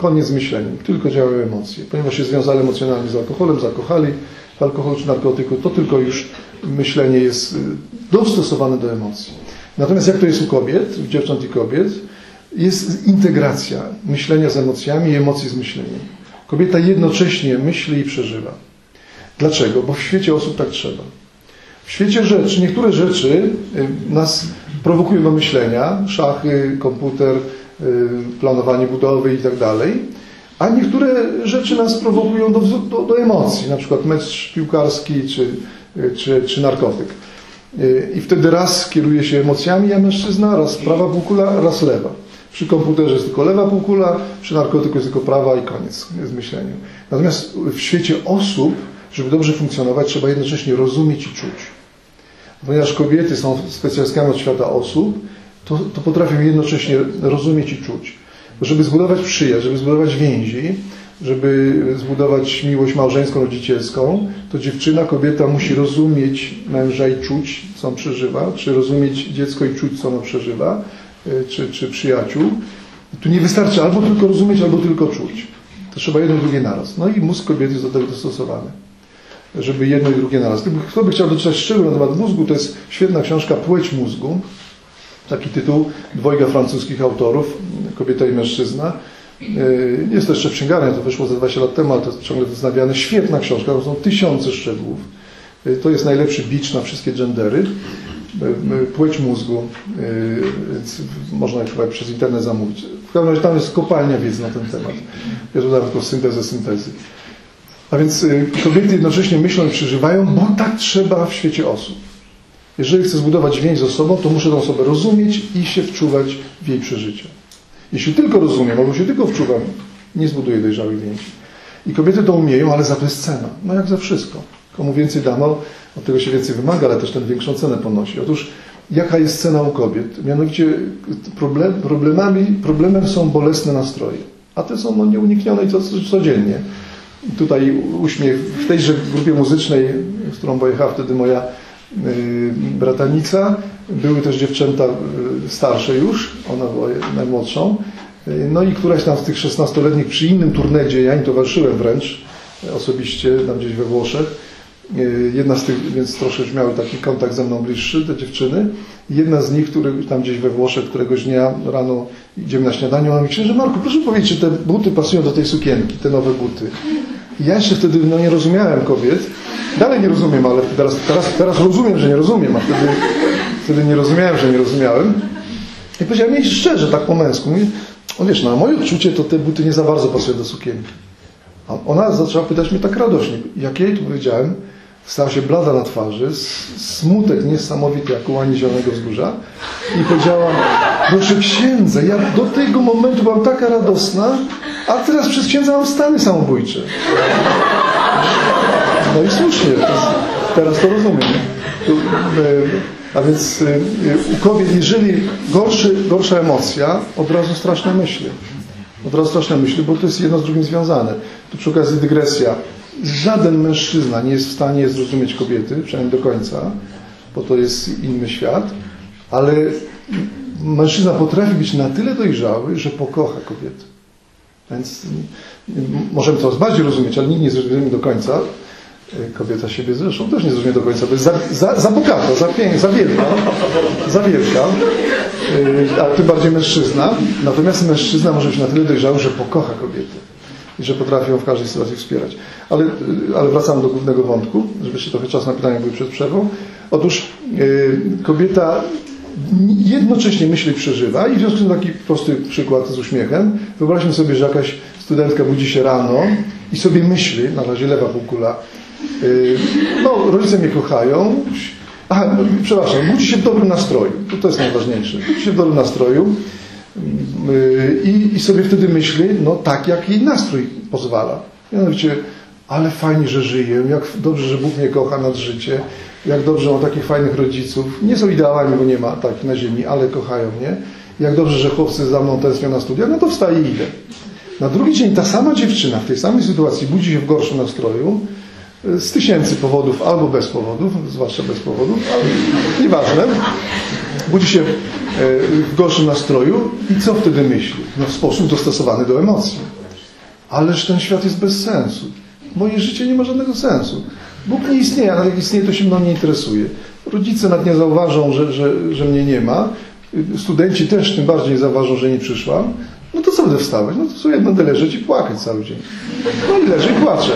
Koniec myśleniem, tylko działają emocje. Ponieważ się związali emocjonalnie z alkoholem, zakochali w czy narkotyku, to tylko już myślenie jest dostosowane do emocji. Natomiast jak to jest u kobiet, u dziewcząt i kobiet, jest integracja myślenia z emocjami i emocji z myśleniem. Kobieta jednocześnie myśli i przeżywa. Dlaczego? Bo w świecie osób tak trzeba. W świecie rzeczy, niektóre rzeczy nas prowokują do myślenia, szachy, komputer, planowanie budowy i tak dalej, a niektóre rzeczy nas prowokują do, do, do emocji, na przykład mecz piłkarski czy, czy, czy narkotyk. I wtedy raz kieruje się emocjami, a mężczyzna, raz prawa półkula, raz lewa. Przy komputerze jest tylko lewa półkula, przy narkotyku jest tylko prawa i koniec z myśleniem. Natomiast w świecie osób, żeby dobrze funkcjonować, trzeba jednocześnie rozumieć i czuć. Ponieważ kobiety są specjalistkami od świata osób, to, to potrafią jednocześnie rozumieć i czuć. Żeby zbudować przyjaźń, żeby zbudować więzi, żeby zbudować miłość małżeńską, rodzicielską, to dziewczyna, kobieta musi rozumieć męża i czuć, co on przeżywa, czy rozumieć dziecko i czuć, co ono przeżywa, czy, czy przyjaciół. Tu nie wystarczy albo tylko rozumieć, albo tylko czuć. To trzeba jedno i drugie naraz. No i mózg kobiety jest do tego dostosowany. Żeby jedno i drugie naraz. Kto by chciał doczytać szczegóły na temat mózgu, to jest świetna książka Płeć mózgu. Taki tytuł dwojga francuskich autorów, kobieta i mężczyzna. Yy, Jest to jeszcze w księgarni, to wyszło za 20 lat temu, ale to jest ciągle wznawiane. Świetna książka, to są tysiące szczegółów. Yy, To jest najlepszy bicz na wszystkie gendery. Yy, Płeć mózgu, więc można chyba przez internet zamówić. W każdym razie tam jest kopalnia wiedzy na ten temat. Ja tu nawet tylko syntezę syntezy. A więc y, kobiety jednocześnie myślą i przeżywają, bo tak trzeba w świecie osób. Jeżeli chcę zbudować więź z osobą, to muszę tę osobę rozumieć i się wczuwać w jej przeżycia. Jeśli tylko rozumiem, albo się tylko wczuwam, nie zbuduję dojrzałej więzi. I kobiety to umieją, ale za to jest cena. No jak za wszystko. Komu więcej dano, od tego się więcej wymaga, ale też ten większą cenę ponosi. Otóż jaka jest cena u kobiet? Mianowicie problem, problemami, problemem są bolesne nastroje. A te są no, nieuniknione i to codziennie. Tutaj uśmiech w tejże grupie muzycznej, z którą pojechała wtedy moja bratanica, były też dziewczęta y, starsze już, ona była najmłodszą, y, no i któraś tam z tych 16-letnich przy innym turnedzie, ja im towarzyszyłem wręcz y, osobiście, tam gdzieś we Włoszech, y, jedna z tych, więc troszkę już miały taki kontakt ze mną bliższy, te dziewczyny, jedna z nich, który tam gdzieś we Włoszech któregoś dnia rano idziemy na śniadanie, ona mi księże Marku, proszę powiedzieć, czy te buty pasują do tej sukienki, te nowe buty. Ja jeszcze wtedy no, nie rozumiałem kobiet. Dalej nie rozumiem, ale teraz, teraz, teraz rozumiem, że nie rozumiem, a wtedy, wtedy nie rozumiałem, że nie rozumiałem. I powiedziałem jej szczerze, tak po męsku. Mówi, o wiesz, na moje odczucie to te buty nie za bardzo pasują do sukienki. A ona zaczęła pytać mnie tak radośnie. Jak jej to powiedziałem, stała się blada na twarzy, smutek niesamowity jak u łani zielonego wzgórza i powiedziała, proszę księdza, ja do tego momentu byłam taka radosna, a teraz przez księdza mam stany samobójcze. No i słusznie, teraz to rozumiem. E, a więc e, u kobiet, jeżeli gorszy, gorsza emocja, od razu straszne myśli. Od razu straszne myśli, bo to jest jedno z drugim związane. Tu przy okazji dygresja. Żaden mężczyzna nie jest w stanie zrozumieć kobiety, przynajmniej do końca, bo to jest inny świat, ale mężczyzna potrafi być na tyle dojrzały, że pokocha kobietę. Więc możemy to bardziej rozumieć, ale nikt nie zrozumiemy do końca. Kobieta siebie zresztą też nie zrozumie do końca, bo jest za, za, za bogata, za za wielka, za wielka, e, a tym bardziej mężczyzna. Natomiast mężczyzna może być na tyle dojrzały, że pokocha kobietę i że potrafi ją w każdej sytuacji wspierać. Ale, ale wracamy do głównego wątku, żeby się trochę czas na pytania były przed przerwą. Otóż e, kobieta jednocześnie myśli przeżywa i w związku z tym taki prosty przykład z uśmiechem. Wyobraźmy sobie, że jakaś studentka budzi się rano i sobie myśli, na razie lewa półkula, yy, no rodzice mnie kochają, aha, przepraszam, budzi się w dobrym nastroju, to, jest najważniejsze, budzi się w dobrym nastroju yy, i, i sobie wtedy myśli, no tak jak jej nastrój pozwala. Mianowicie, ale fajnie, że żyję, jak dobrze, że Bóg mnie kocha nad życie, jak dobrze mam takich fajnych rodziców. Nie są idealni, bo nie ma takich na ziemi, ale kochają mnie. Jak dobrze, że chłopcy za mną tęsknią na studia, no to wstaję i idę. Na drugi dzień ta sama dziewczyna w tej samej sytuacji budzi się w gorszym nastroju, y, z tysięcy powodów albo bez powodów, zwłaszcza bez powodów, ale nieważne. Budzi się y, w gorszym nastroju i co wtedy myśli? No w sposób dostosowany do emocji. Ależ ten świat jest bez sensu. Moje życie nie ma żadnego sensu. Bóg nie istnieje, ale jak istnieje, to się mną nie interesuje. Rodzice nawet nie zauważą, że, że, że mnie nie ma. Studenci też tym bardziej nie zauważą, że nie przyszłam. No to co będę wstawać? No to sobie będę leżeć i płakać cały dzień. No i leżę i płaczę.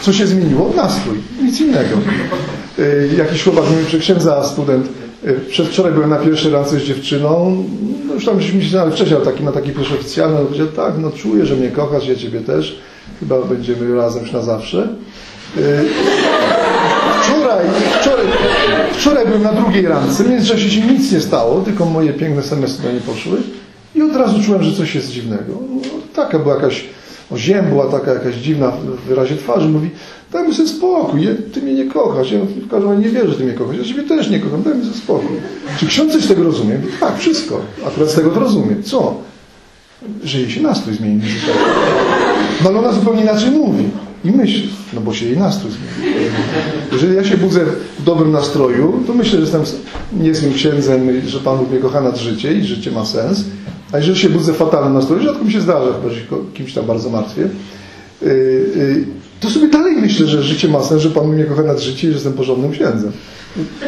Co się zmieniło? Nastrój. Nic innego. Yy, jakiś chłopak mówi, że księdza student. Yy, przedwczoraj byłem na pierwszej randce z dziewczyną. No już tam żeśmy się ale wcześniej, ale taki, na taki pierwszy oficjalny. On powiedział, tak, no czuję, że mnie kochasz, ja ciebie też. Chyba będziemy razem już na zawsze. Yy, Wczoraj, wczoraj, wczoraj byłem na drugiej randce, w międzyczasie się nic nie stało, tylko moje piękne semestry nie poszły i od razu czułem, że coś jest dziwnego. No, taka była jakaś, o ziem była taka jakaś dziwna w wyrazie twarzy, mówi, daj mi sobie spokój, ty mnie nie kochasz, ja w każdym razie nie wierzę, że ty mnie kochasz, ja ciebie też nie kocham, daj mi sobie spokój. Czy ksiądz coś z tego rozumie? Tak, wszystko, akurat z tego to rozumiem. Co? Że jej się nastrój zmieni. No ale ona zupełnie inaczej mówi i myśli, no bo się jej nastrój zmieni. Jeżeli ja się budzę w dobrym nastroju, to myślę, że jestem niezłym księdzem, że Pan Bóg mnie kocha nad życie i życie ma sens. A jeżeli się budzę fatalny nastrój, rzadko mi się zdarza, chyba kimś tam bardzo martwię, y, y, to sobie dalej myślę, że życie ma sens, że Pan mnie kocha nad życie i że jestem porządnym księdzem.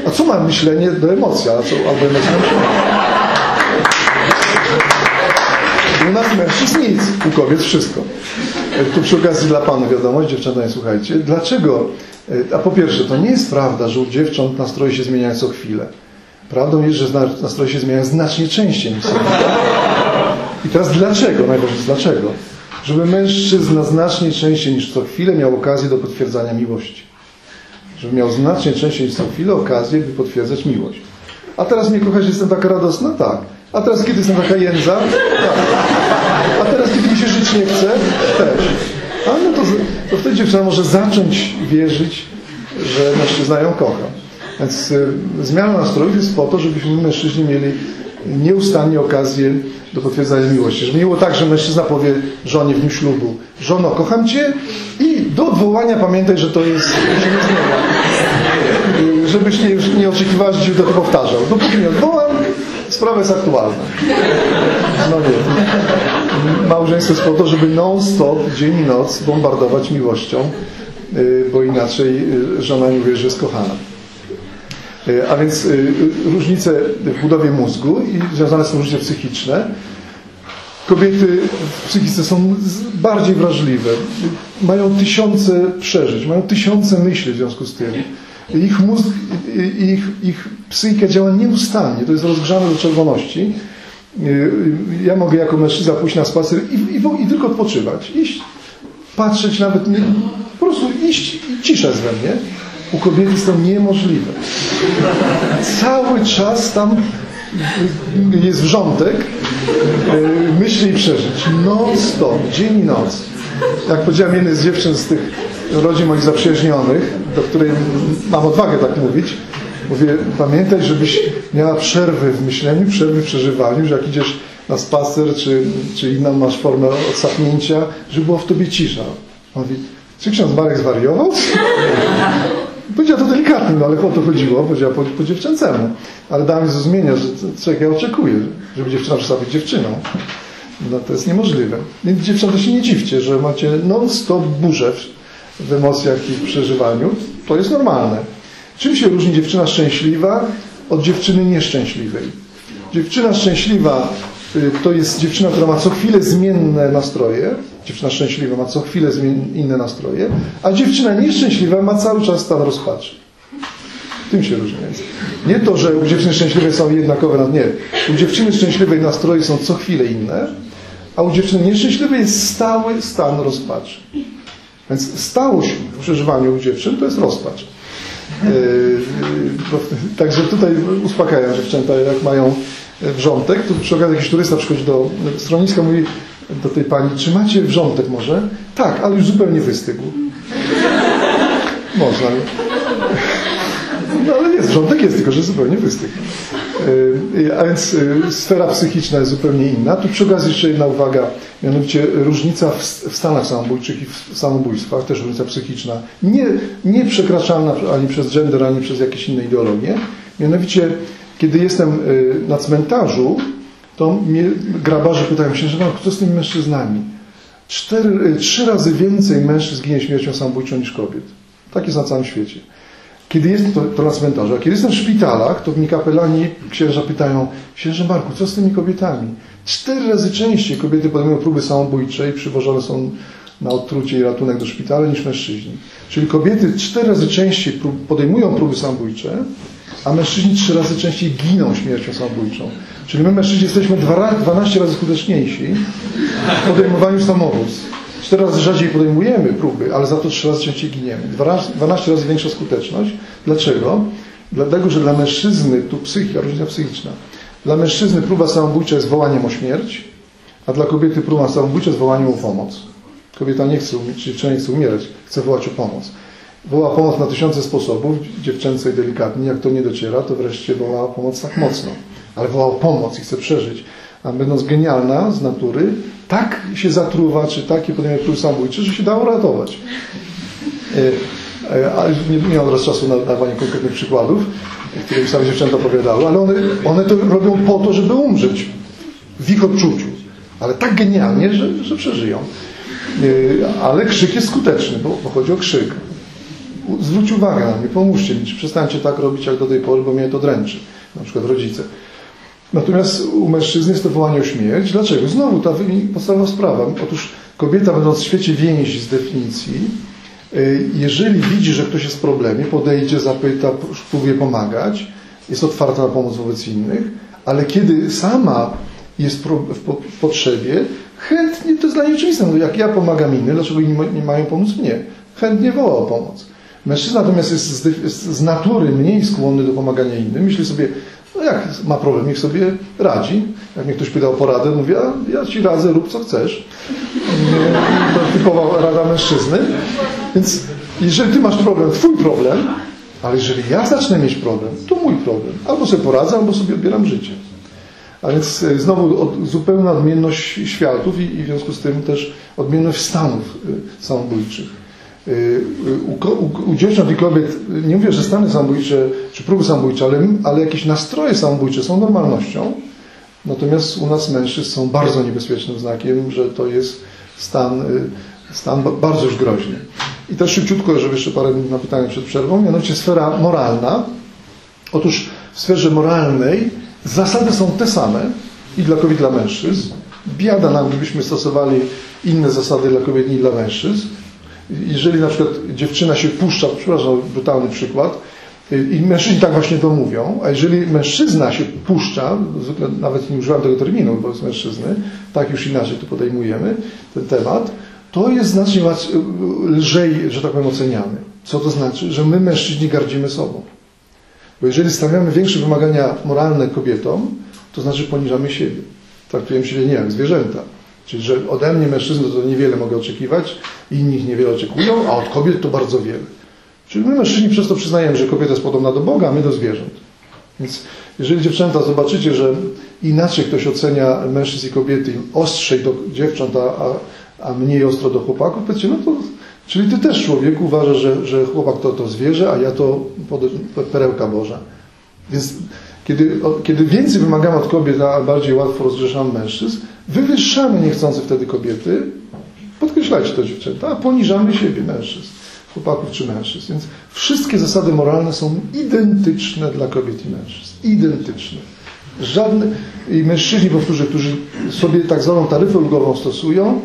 A co mam myślenie do emocji, a co, albo emocje U nas mężczyzn nic, u kobiet wszystko. Y, tu przy okazji dla Pana wiadomość, dziewczęta, słuchajcie, dlaczego, a po pierwsze, to nie jest prawda, że u dziewcząt nastroje się zmieniają co chwilę. Prawdą jest, że nastroje się zmieniają znacznie częściej niż kobiet. I teraz dlaczego? Najważniejsze dlaczego? Żeby mężczyzna znacznie częściej niż co chwilę miał okazję do potwierdzania miłości. Żeby miał znacznie częściej niż co chwilę okazję, by potwierdzać miłość. A teraz mnie kochasz, jestem taka radosna? Tak. A teraz kiedy jestem taka jędza? Tak. A teraz kiedy mi się żyć nie chce? Też. A no to, to wtedy dziewczyna może zacząć wierzyć, że mężczyzna ją kocha. Więc y, zmiana nastrojów jest po to, żebyśmy mężczyźni mieli nieustannie okazję do potwierdzania miłości. Żeby nie było tak, że mężczyzna powie żonie w dniu ślubu, żono, kocham cię i do odwołania pamiętaj, że to jest, że nie Żebyś nie, nie oczekiwała, że ci to powtarzał. Dopóki nie odwołam, sprawa jest aktualna. No nie. Małżeństwo jest po to, żeby non-stop, dzień i noc bombardować miłością, y, bo inaczej y, żona nie wie, że jest kochana. Y, A więc y, różnice w budowie mózgu i związane są różnice psychiczne. Kobiety w psychice są bardziej wrażliwe, mają tysiące przeżyć, mają tysiące myśli w związku z tym. Ich mózg, ich, ich psychika działa nieustannie, to jest rozgrzane do czerwoności. Y, Ja mogę jako mężczyzna pójść na spacer i, i, i tylko odpoczywać. Iść, patrzeć nawet, nie, po prostu iść i cisza we mnie. U kobiety jest to niemożliwe. Cały czas tam jest wrzątek y, myśli i przeżyć. Non stop, dzień i noc. Jak powiedziałem jednej z dziewczyn z tych rodzin moich zaprzyjaźnionych, do której mam odwagę tak mówić, mówię, pamiętaj, żebyś miała przerwy w myśleniu, przerwy w przeżywaniu, że jak idziesz na spacer, czy, czy inną masz formę odsapnięcia, żeby była w tobie cisza. Mówi, czy ksiądz Marek zwariował? Powiedziała to delikatnie, no ale o to chodziło, powiedziała po, po dziewczęcemu. Ale dałem mi zrozumienia, że czego ja oczekuję, żeby dziewczyna przestała być dziewczyną. No to jest niemożliwe. Więc dziewczęta się nie dziwcie, że macie non-stop burzę w, w emocjach i w przeżywaniu. To jest normalne. Czym się różni dziewczyna szczęśliwa od dziewczyny nieszczęśliwej? Dziewczyna szczęśliwa to jest dziewczyna, która ma co chwilę zmienne nastroje. Dziewczyna szczęśliwa ma co chwilę inne nastroje, a dziewczyna nieszczęśliwa ma cały czas stan rozpaczy. Tym się różni. Nie to, że u dziewczyny szczęśliwej są jednakowe, nie. U dziewczyny szczęśliwej nastroje są co chwilę inne, a u dziewczyny nieszczęśliwej jest stały stan rozpaczy. Więc stałość w przeżywaniu u dziewczyn to jest rozpacz. Yy, bo- Także tutaj uspokajam dziewczęta, jak mają wrzątek, to przy okazji jakiś turysta przychodzi do stroniska mówi do tej pani, czy macie wrzątek może? Tak, ale już zupełnie wystygł. Można. No ale jest, wrzątek jest, tylko że zupełnie wystygł. Yy, A więc yy, sfera psychiczna jest zupełnie inna. Tu przy okazji jeszcze jedna uwaga, mianowicie różnica w, w stanach samobójczych i w samobójstwach, też różnica psychiczna, nie, nieprzekraczalna ani przez gender, ani przez jakieś inne ideologie. Mianowicie, kiedy jestem yy, na cmentarzu, to mnie grabarze pytają się, że no, co z tymi mężczyznami? Cztery, yy, trzy razy więcej mężczyzn ginie śmiercią samobójczą niż kobiet. Tak jest na całym świecie. Kiedy jest to, to na cmentarzu, a kiedy jestem w szpitalach, to mi kapelani, księża pytają, księże Marku, co z tymi kobietami? Cztery razy częściej kobiety podejmują próby samobójcze i przywożone są na odtrucie i ratunek do szpitala niż mężczyźni. Czyli kobiety cztery razy częściej podejmują próby samobójcze, a mężczyźni trzy razy częściej giną śmiercią samobójczą. Czyli my mężczyźni jesteśmy dwa, ra- 12 razy skuteczniejsi w podejmowaniu samobójstw. Cztery razy rzadziej podejmujemy próby, ale za to trzy razy częściej giniemy. Dwa razy- 12 razy większa skuteczność. Dlaczego? Dlatego, że dla mężczyzny, tu psychika, różnica psychiczna, dla mężczyzny próba samobójcza jest wołaniem o śmierć, a dla kobiety próba samobójcza jest wołaniem o pomoc. Kobieta nie chce, umi- czy dziewczyna nie chce umierać, chce wołać o pomoc. Woła pomoc na tysiące sposobów, dziewczęco i delikatnie. Jak to nie dociera, to wreszcie woła pomoc tak mocno. Ale woła o pomoc i chce przeżyć. A będąc genialna z natury, tak się zatruwa, czy takie podejmuje próby samobójcze, że się da uratować. E, e, Ale nie, nie mam teraz czasu na dawanie konkretnych przykładów, które mi same dziewczęta opowiadały, ale one, one to robią po to, żeby umrzeć w ich odczuciu. Ale tak genialnie, że, że przeżyją. E, Ale krzyk jest skuteczny, bo, bo chodzi o krzyk. Zwróć uwagę na mnie, pomóżcie mi, przestańcie tak robić jak do tej pory, bo mnie to dręczy. Na przykład rodzice. Natomiast u mężczyzny jest to wołanie o śmierć. Dlaczego? Znowu ta podstawowa sprawa. Otóż kobieta, będąc w świecie więzi z definicji, y, jeżeli widzi, że ktoś jest w problemie, podejdzie, zapyta, próbuje pomagać, jest otwarta na pomoc wobec innych, ale kiedy sama jest w potrzebie, chętnie, to jest dla niej oczywiste, no jak ja pomagam innym, dlaczego inni nie mają pomóc mnie? Chętnie woła o pomoc. Mężczyzna natomiast jest z, jest z natury mniej skłonny do pomagania innym. Myśli sobie, no jak ma problem, niech sobie radzi. Jak mnie ktoś pyta o poradę, mówię, ja, ci radzę, rób co chcesz. To typowa rada mężczyzny. Więc jeżeli ty masz problem, twój problem, ale jeżeli ja zacznę mieć problem, to mój problem. Albo sobie poradzę, albo sobie odbieram życie. A więc e, znowu od, zupełna odmienność światów i, i w związku z tym też odmienność stanów y, samobójczych. Y, U, u, u dziewcząt i kobiet, nie mówię, że stany samobójcze czy próby samobójcze, ale, ale jakieś nastroje samobójcze są normalnością. Natomiast u nas mężczyzn są bardzo niebezpiecznym znakiem, że to jest stan, stan ba- bardzo już groźny. I też szybciutko, żeby jeszcze parę minut na pytanie przed przerwą, mianowicie sfera moralna. Otóż w sferze moralnej zasady są te same i dla kobiet, i dla mężczyzn. Biada nam, gdybyśmy stosowali inne zasady dla kobiet i dla mężczyzn. Jeżeli na przykład dziewczyna się puszcza, przepraszam, brutalny przykład, i mężczyźni tak właśnie to mówią, a jeżeli mężczyzna się puszcza, zwykle nawet nie używam tego terminu, bo jest mężczyzny, tak już inaczej to podejmujemy, ten temat, to jest znacznie lżej, że tak powiem, oceniany. Co to znaczy? Że my mężczyźni gardzimy sobą. Bo jeżeli stawiamy większe wymagania moralne kobietom, to znaczy poniżamy siebie. Traktujemy siebie nie jak zwierzęta. Czyli, że ode mnie mężczyzny to niewiele mogę oczekiwać, inni niewiele oczekują, a od kobiet to bardzo wiele. Czyli my mężczyźni przez to przyznajemy, że kobieta jest podobna do Boga, a my do zwierząt. Więc jeżeli dziewczęta zobaczycie, że inaczej ktoś ocenia mężczyzn i kobiety, ostrzej do dziewcząt, a, a mniej ostro do chłopaków, powiedzcie, no to, czyli ty też człowiek uważasz, że, że chłopak to, to zwierzę, a ja to perełka Boża. Więc kiedy, kiedy więcej wymagamy od kobiet, a bardziej łatwo rozgrzeszamy mężczyzn, wywyższamy niechcący wtedy kobiety, podkreślajcie to dziewczęta, a poniżamy siebie mężczyzn, chłopaków czy mężczyzn. Więc wszystkie zasady moralne są identyczne dla kobiet i mężczyzn. Identyczne. Żadne, i mężczyźni, powtórzę, którzy sobie tak zwaną taryfę ulgową stosują,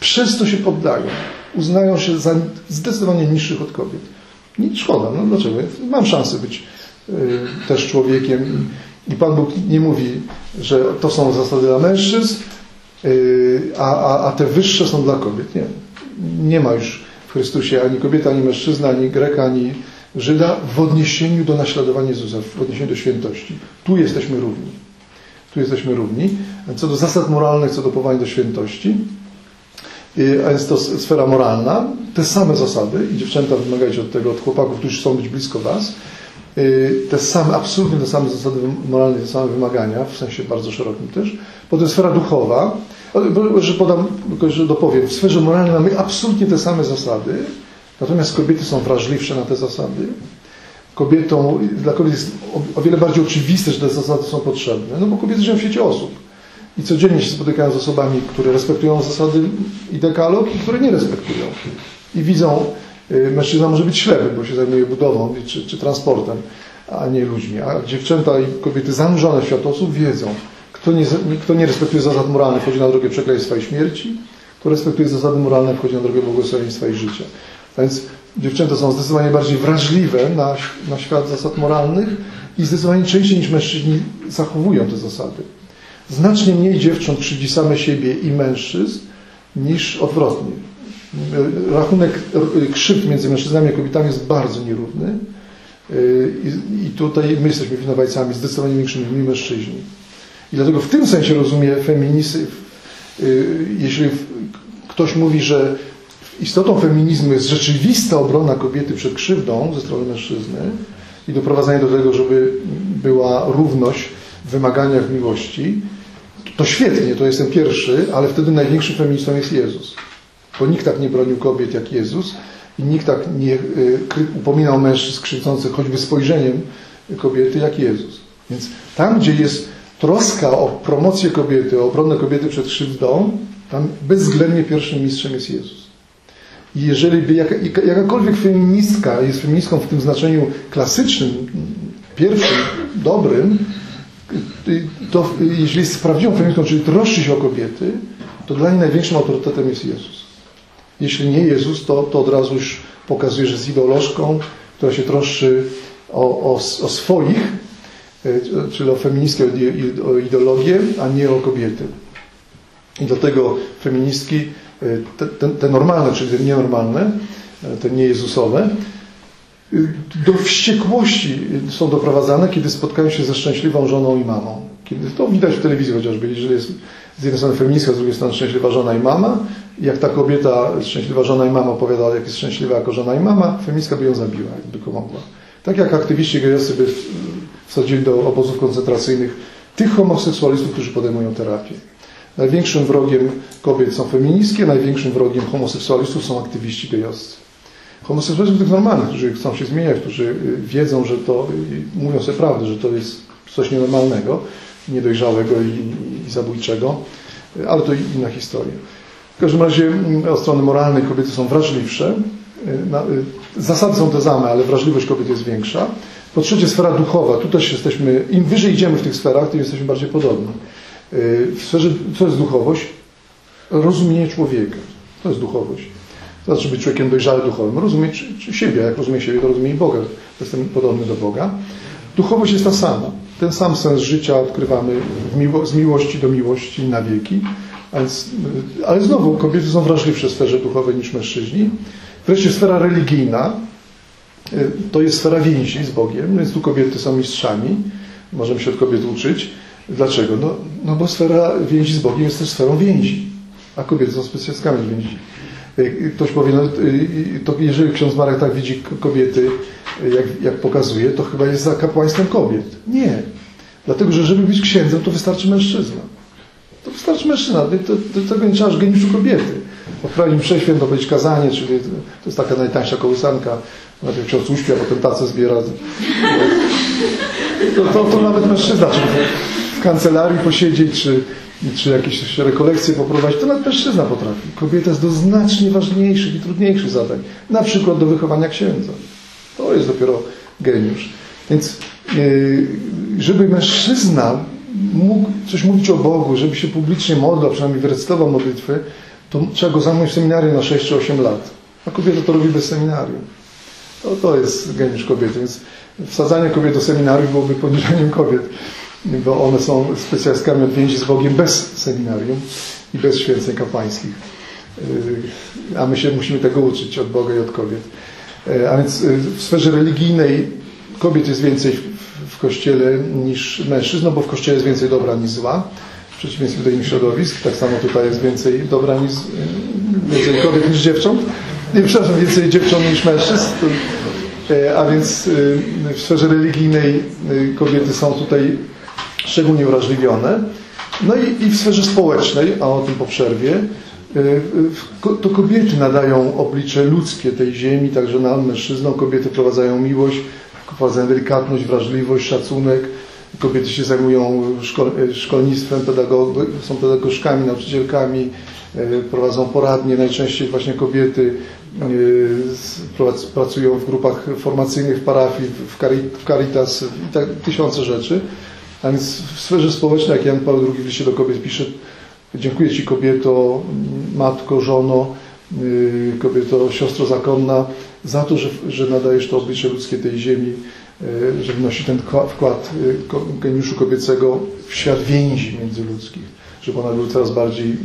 przez to się poddają. Uznają się za zdecydowanie niższych od kobiet. Nic szkoda, no dlaczego? Mam szansę być y, też człowiekiem i Pan Bóg nie mówi, że to są zasady dla mężczyzn, y, a, a, a te wyższe są dla kobiet. Nie. Nie ma już w Chrystusie ani kobiety, ani mężczyzna, ani Greka, ani Żyda w odniesieniu do naśladowania Jezusa, w odniesieniu do świętości. Tu jesteśmy równi. Tu jesteśmy równi. Co do zasad moralnych, co do powołania do świętości, a jest to sfera moralna, te same zasady i dziewczęta wymagajcie od tego, od chłopaków, którzy chcą być blisko Was, y, te same, absolutnie te same zasady moralne, te same wymagania, w sensie bardzo szerokim też. Potem sfera duchowa, że podam, tylko że dopowiem, w sferze moralnej mamy absolutnie te same zasady, natomiast kobiety są wrażliwsze na te zasady. Kobietom, dla kobiet jest o, wiele bardziej oczywiste, że te zasady są potrzebne, no bo kobiety żyją w świecie osób. I codziennie się spotykają z osobami, które respektują zasady i dekalog i które nie respektują. I widzą, y, mężczyzna może być ślepy, bo się zajmuje budową czy, czy transportem, a nie ludźmi. A dziewczęta i kobiety zanurzone w świat osób wiedzą, kto nie, kto nie respektuje zasad moralnych, wchodzi na drogę przekleństwa i śmierci, kto respektuje zasady moralne, wchodzi na drogę błogosławieństwa i życia. A więc dziewczęta są zdecydowanie bardziej wrażliwe na, na świat zasad moralnych i zdecydowanie częściej niż mężczyźni zachowują te zasady. Znacznie mniej dziewcząt krzywdzi same siebie i mężczyzn niż odwrotnie. Rachunek krzywd między mężczyznami a kobietami jest bardzo nierówny i, tutaj my jesteśmy winowajcami zdecydowanie większymi mężczyźni. I dlatego w tym sensie rozumie feminizm, jeśli ktoś mówi, że istotą feminizmu jest rzeczywista obrona kobiety przed krzywdą ze strony mężczyzny i doprowadzanie do tego, żeby była równość w wymaganiach miłości, to świetnie, to jestem pierwszy, ale wtedy największym feministą jest Jezus. Bo nikt tak nie bronił kobiet jak Jezus i nikt tak nie upominał mężczyzn krzywdzących choćby spojrzeniem kobiety jak Jezus. Więc tam, gdzie jest troska o promocję kobiety, o obronę kobiety przed krzywdą, tam bezwzględnie pierwszym mistrzem jest Jezus. I jeżeli by jaka, jakakolwiek feministka jest feministką w tym znaczeniu klasycznym, pierwszym, dobrym, y, to y, jeśli jest prawdziwą feministką, czyli troszczy się o kobiety, to dla niej największym autorytetem jest Jezus. Jeśli nie Jezus, to, to od razu już pokazuje, że jest ideolożką, która się troszczy o, o, o swoich, y, czyli o feministkę, o ideologię, a nie o kobiety. I dlatego feministki, y, te, te, te normalne, czyli te nienormalne, te niejezusowe, do wściekłości są doprowadzane, kiedy spotkają się ze szczęśliwą żoną i mamą. Kiedy to widać w telewizji chociażby, jeżeli jest z jednej strony feministka, z drugiej strony szczęśliwa żona i mama, jak ta kobieta, szczęśliwa żona i mama opowiada, jak jest szczęśliwa jako żona i mama, feministka by ją zabiła, jakby tylko mogła. Tak jak aktywiści gejowscy by wsadzili do obozów koncentracyjnych tych homoseksualistów, którzy podejmują terapię. Największym wrogiem kobiet są feministki, największym wrogiem homoseksualistów są aktywiści gejowscy. Homoseksualistów tych normalnych, którzy chcą się zmieniać, którzy y, wiedzą, że to, y, mówią sobie prawdę, że to jest coś nienormalnego, niedojrzałego i, i zabójczego, y, ale to inna historia. W każdym razie mm, od strony moralnej kobiety są wrażliwsze. Zasady są te same, ale wrażliwość kobiet jest większa. Po trzecie sfera duchowa. Tu też jesteśmy, im wyżej idziemy w tych sferach, tym jesteśmy bardziej podobni. W sferze, co jest duchowość? Rozumienie człowieka. To jest duchowość. Znaczy być człowiekiem dojrzałym duchowym. Rozumieć siebie. Jak rozumie siebie, to rozumie i Boga. Jestem podobny do Boga. Duchowość jest ta sama. Ten sam sens życia odkrywamy miło, z miłości do miłości na wieki. Więc, ale znowu kobiety są wrażliwsze w sferze duchowej niż mężczyźni. Wreszcie sfera religijna to jest sfera więzi z Bogiem, więc tu kobiety są mistrzami. Możemy się od kobiet uczyć. Dlaczego? No, no bo sfera więzi z Bogiem jest też sferą więzi, a kobiety są specjalistami więzi. Ktoś powie, no, to jeżeli ksiądz Marek tak widzi kobiety, jak, jak pokazuje, to chyba jest za kapłaństwem kobiet. Nie. Dlatego, że żeby być księdzem, to wystarczy mężczyzna. To wystarczy mężczyzna. Do, tego nie trzeba aż geniuszu kobiety. Odprawić mszę świętą, powiedzieć kazanie, czyli to jest taka najtańsza kołysanka. Najpierw ksiądz uśpia, potem tacę zbiera. To, to, to nawet mężczyzna, czyli w kancelarii posiedzieć, czy, czy jakieś rekolekcje poprowadzić, to nawet mężczyzna potrafi. Kobieta jest do znacznie ważniejszych i trudniejszych zadań. Na przykład do wychowania księdza. To jest dopiero geniusz. Więc yy, żeby mężczyzna mógł coś mówić o Bogu, żeby się publicznie modlił, przynajmniej wyrecytował modlitwy, to trzeba go zamknąć w seminarium na 6 czy 8 lat. A kobieta to robi bez seminarium. To, to jest geniusz kobiety. Więc wsadzanie kobiet do seminarium byłoby poniżeniem kobiet, bo one są specjalistkami od więzi z Bogiem bez seminarium i bez święceń kapłańskich. Yy, a my się musimy tego uczyć od Boga i od kobiet. Yy, a więc yy, w sferze religijnej kobiet jest więcej w kościele niż mężczyzn, no bo w kościele jest więcej dobra niż zła, w przeciwieństwie do innych środowisk. Tak samo tutaj jest więcej dobra niż, więcej kobiet niż dziewcząt. Nie, przepraszam, więcej dziewcząt niż mężczyzn. A więc w sferze religijnej kobiety są tutaj szczególnie wrażliwione. No i, i w sferze społecznej, a o tym po przerwie, to kobiety nadają oblicze ludzkie tej ziemi, także nam, mężczyznom, kobiety prowadzają miłość, wprowadzają delikatność, wrażliwość, szacunek. Kobiety się zajmują szkol, szkolnictwem, pedagog, są pedagogzkami, nauczycielkami, prowadzą poradnie, najczęściej właśnie kobiety pracują w grupach formacyjnych w parafii, w Caritas i tak tysiące rzeczy. A więc w sferze społecznej, jak Jan Paweł II w liście do kobiet pisze, dziękuję Ci kobieto, matko, żono, kobieto, siostro zakonna, za to, że, że nadajesz to oblicze ludzkie tej ziemi, że wnosi ten wkład geniuszu kobiecego w świat więzi międzyludzkich, żeby one były coraz bardziej,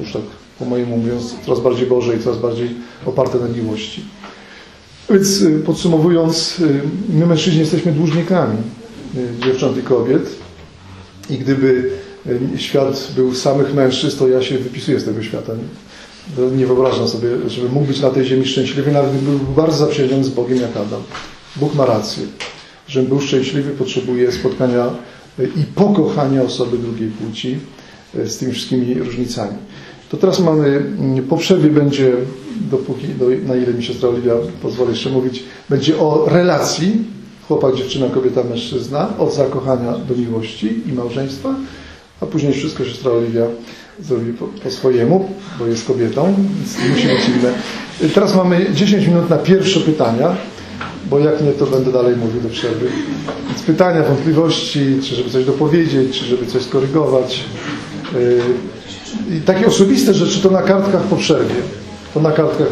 już tak po mojemu mówiąc, coraz bardziej Boże i coraz bardziej oparte na miłości. Więc podsumowując, my mężczyźni jesteśmy dłużnikami dziewcząt i kobiet i gdyby świat był samych mężczyzn, to ja się wypisuję z tego świata. Nie wyobrażam sobie, żeby mógł być na tej ziemi szczęśliwy, nawet gdyby był bardzo zaprzyjaźniony z Bogiem jak Adam. Bóg ma rację. Żebym był szczęśliwy, potrzebuje spotkania i pokochania osoby drugiej płci z tymi wszystkimi różnicami. To teraz mamy, po przerwie będzie, dopóki, do, na ile mi siostra Oliwia pozwoli jeszcze mówić, będzie o relacji chłopak, dziewczyna, kobieta, mężczyzna, od zakochania do miłości i małżeństwa, a później wszystko siostra Oliwia zrobi po, po swojemu, bo jest kobietą, więc musi być inne. Teraz mamy 10 minut na pierwsze pytania. bo jak nie, to będę dalej mówił do przerwy. Więc pytania, wątpliwości, czy żeby coś dopowiedzieć, czy żeby coś skorygować. Yy, I takie osobiste rzeczy to na kartkach po przerwie. To na kartkach.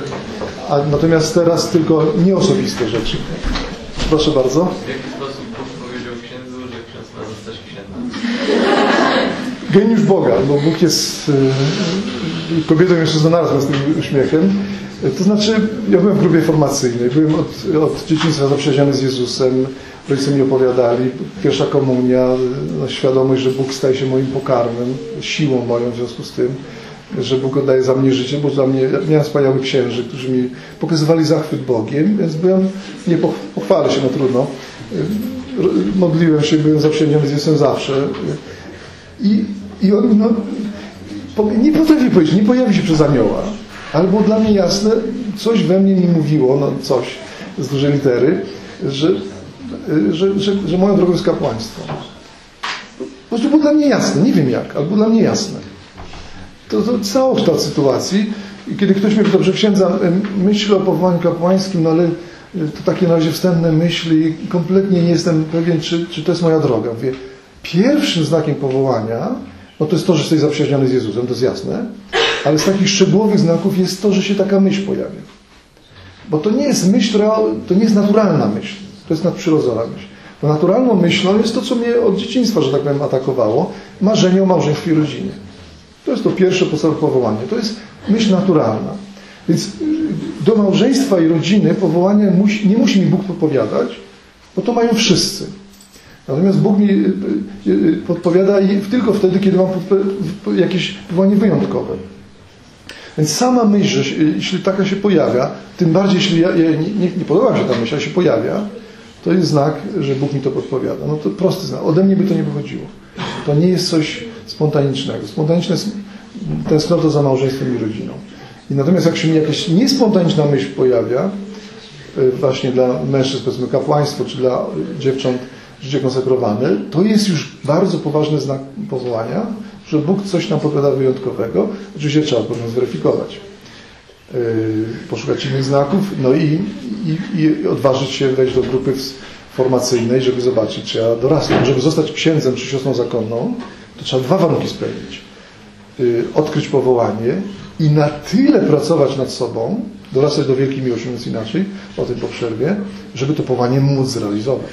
A natomiast teraz tylko nieosobiste rzeczy. Proszę bardzo. W jaki sposób Bóg powiedział księdzu, że ksiądz ma zostać księdzem? Geniusz Boga, bo Bóg jest yy, kobietą jeszcze znalazłem z tym uśmiechem. To znaczy, ja byłem w grupie formacyjnej, byłem od, od dzieciństwa zaprzyjaźniony z Jezusem, rodzice mi opowiadali, pierwsza komunia, no, świadomość, że Bóg staje się moim pokarmem, siłą moją w związku z tym, że Bóg oddaje za mnie życie, bo dla mnie, miałem wspaniałych księży, którzy mi pokazywali zachwyt Bogiem, więc byłem, nie poch- pochwalę się, no trudno, modliłem się, byłem zaprzyjaźniony z Jezusem zawsze i, i on, no, nie potrafię powiedzieć, nie pojawi się przez anioła, ale było dla mnie jasne, coś we mnie mi mówiło, no coś z dużej litery, że, że, że, że moją drogą jest kapłaństwo. Po prostu było dla mnie jasne, nie wiem jak, ale było dla mnie jasne. To, to całokształt sytuacji. I kiedy ktoś mnie że księdza, myślę o powołaniu kapłańskim, no ale y, to takie na razie wstępne myśli, kompletnie nie jestem pewien, czy, czy to jest moja droga. Mówię, pierwszym znakiem powołania, no to jest to, że jesteś zaprzyjaźniony z Jezusem, to jest jasne, ale z takich szczegółowych znaków jest to, że się taka myśl pojawia. Bo to nie jest myśl, która, to nie jest naturalna myśl, to jest nadprzyrodzona myśl. Bo naturalną myślą jest to, co mnie od dzieciństwa, że tak powiem, atakowało, marzenie o małżeństwie i rodzinie. To jest to pierwsze podstawowe powołanie. To jest myśl naturalna. Więc y, do małżeństwa i rodziny powołanie musi, nie musi mi Bóg podpowiadać, bo to mają wszyscy. Natomiast Bóg mi y, y, podpowiada tylko wtedy, kiedy mam jakieś powołanie wyjątkowe. Więc sama myśl, że jeśli taka się pojawia, tym bardziej jeśli ja, ja, nie, nie podoba mi się ta myśl, a się pojawia, to jest znak, że Bóg mi to podpowiada. No to prosty znak. Ode mnie by to nie wychodziło. To nie jest coś spontanicznego. Spontaniczne jest tęsknota za małżeństwem i rodziną. I natomiast jak się jakaś niespontaniczna myśl pojawia, y, właśnie dla mężczyzn, powiedzmy kapłaństwo, czy dla dziewcząt życie konsekrowane, to jest już bardzo poważny znak powołania, że Bóg coś nam podpowiada wyjątkowego. Oczywiście trzeba pewno zweryfikować. Yy, poszukać innych znaków, no i, i, i odważyć się wejść do grupy formacyjnej, żeby zobaczyć, czy ja dorastam. Żeby zostać księdzem czy siostrą zakonną, to trzeba dwa warunki spełnić. Yy, odkryć powołanie i na tyle pracować nad sobą, dorastać do wielkiej miłości, mówiąc inaczej, o tym po przerwie, żeby to powołanie móc zrealizować.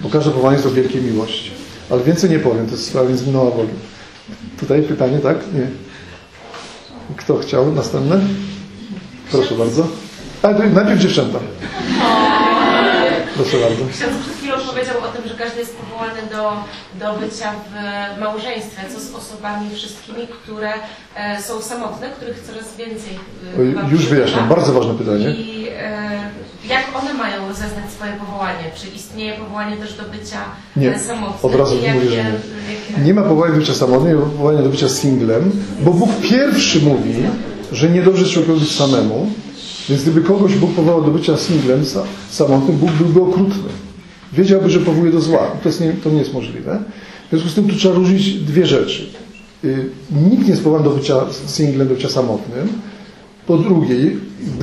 Bo każde powołanie jest do wielkiej miłości. Ale więcej nie powiem, to jest sprawa między mną a Bogiem. Tutaj pytanie, tak? Nie. Kto chciał? Następne? Proszę bardzo. A, najpierw dziewczęta. Proszę bardzo. Powiedział o tym, że każdy jest powołany do, do bycia w małżeństwie. Co z osobami wszystkimi, które e, są samotne, których coraz więcej e, Już wyjaśniam. Bardzo ważne pytanie. I e, jak one mają rozeznać swoje powołanie? Czy istnieje powołanie też do bycia Nie. e, samotnym? Od razu I mówię, że nie. Nie ma powołania do bycia samotnym, nie ma powołania do bycia singlem, bo Bóg pierwszy mówi, że niedobrze człowiekowi samemu, więc gdyby kogoś Bóg powołał do bycia singlem, sa- samotnym, Bóg byłby okrutny. Wiedziałby, że powołuje do zła. To, jest nie, to nie jest możliwe. W związku z tym tu trzeba różnić dwie rzeczy. Y, Nikt nie jest powołany do bycia singlem, do bycia samotnym. Po drugie,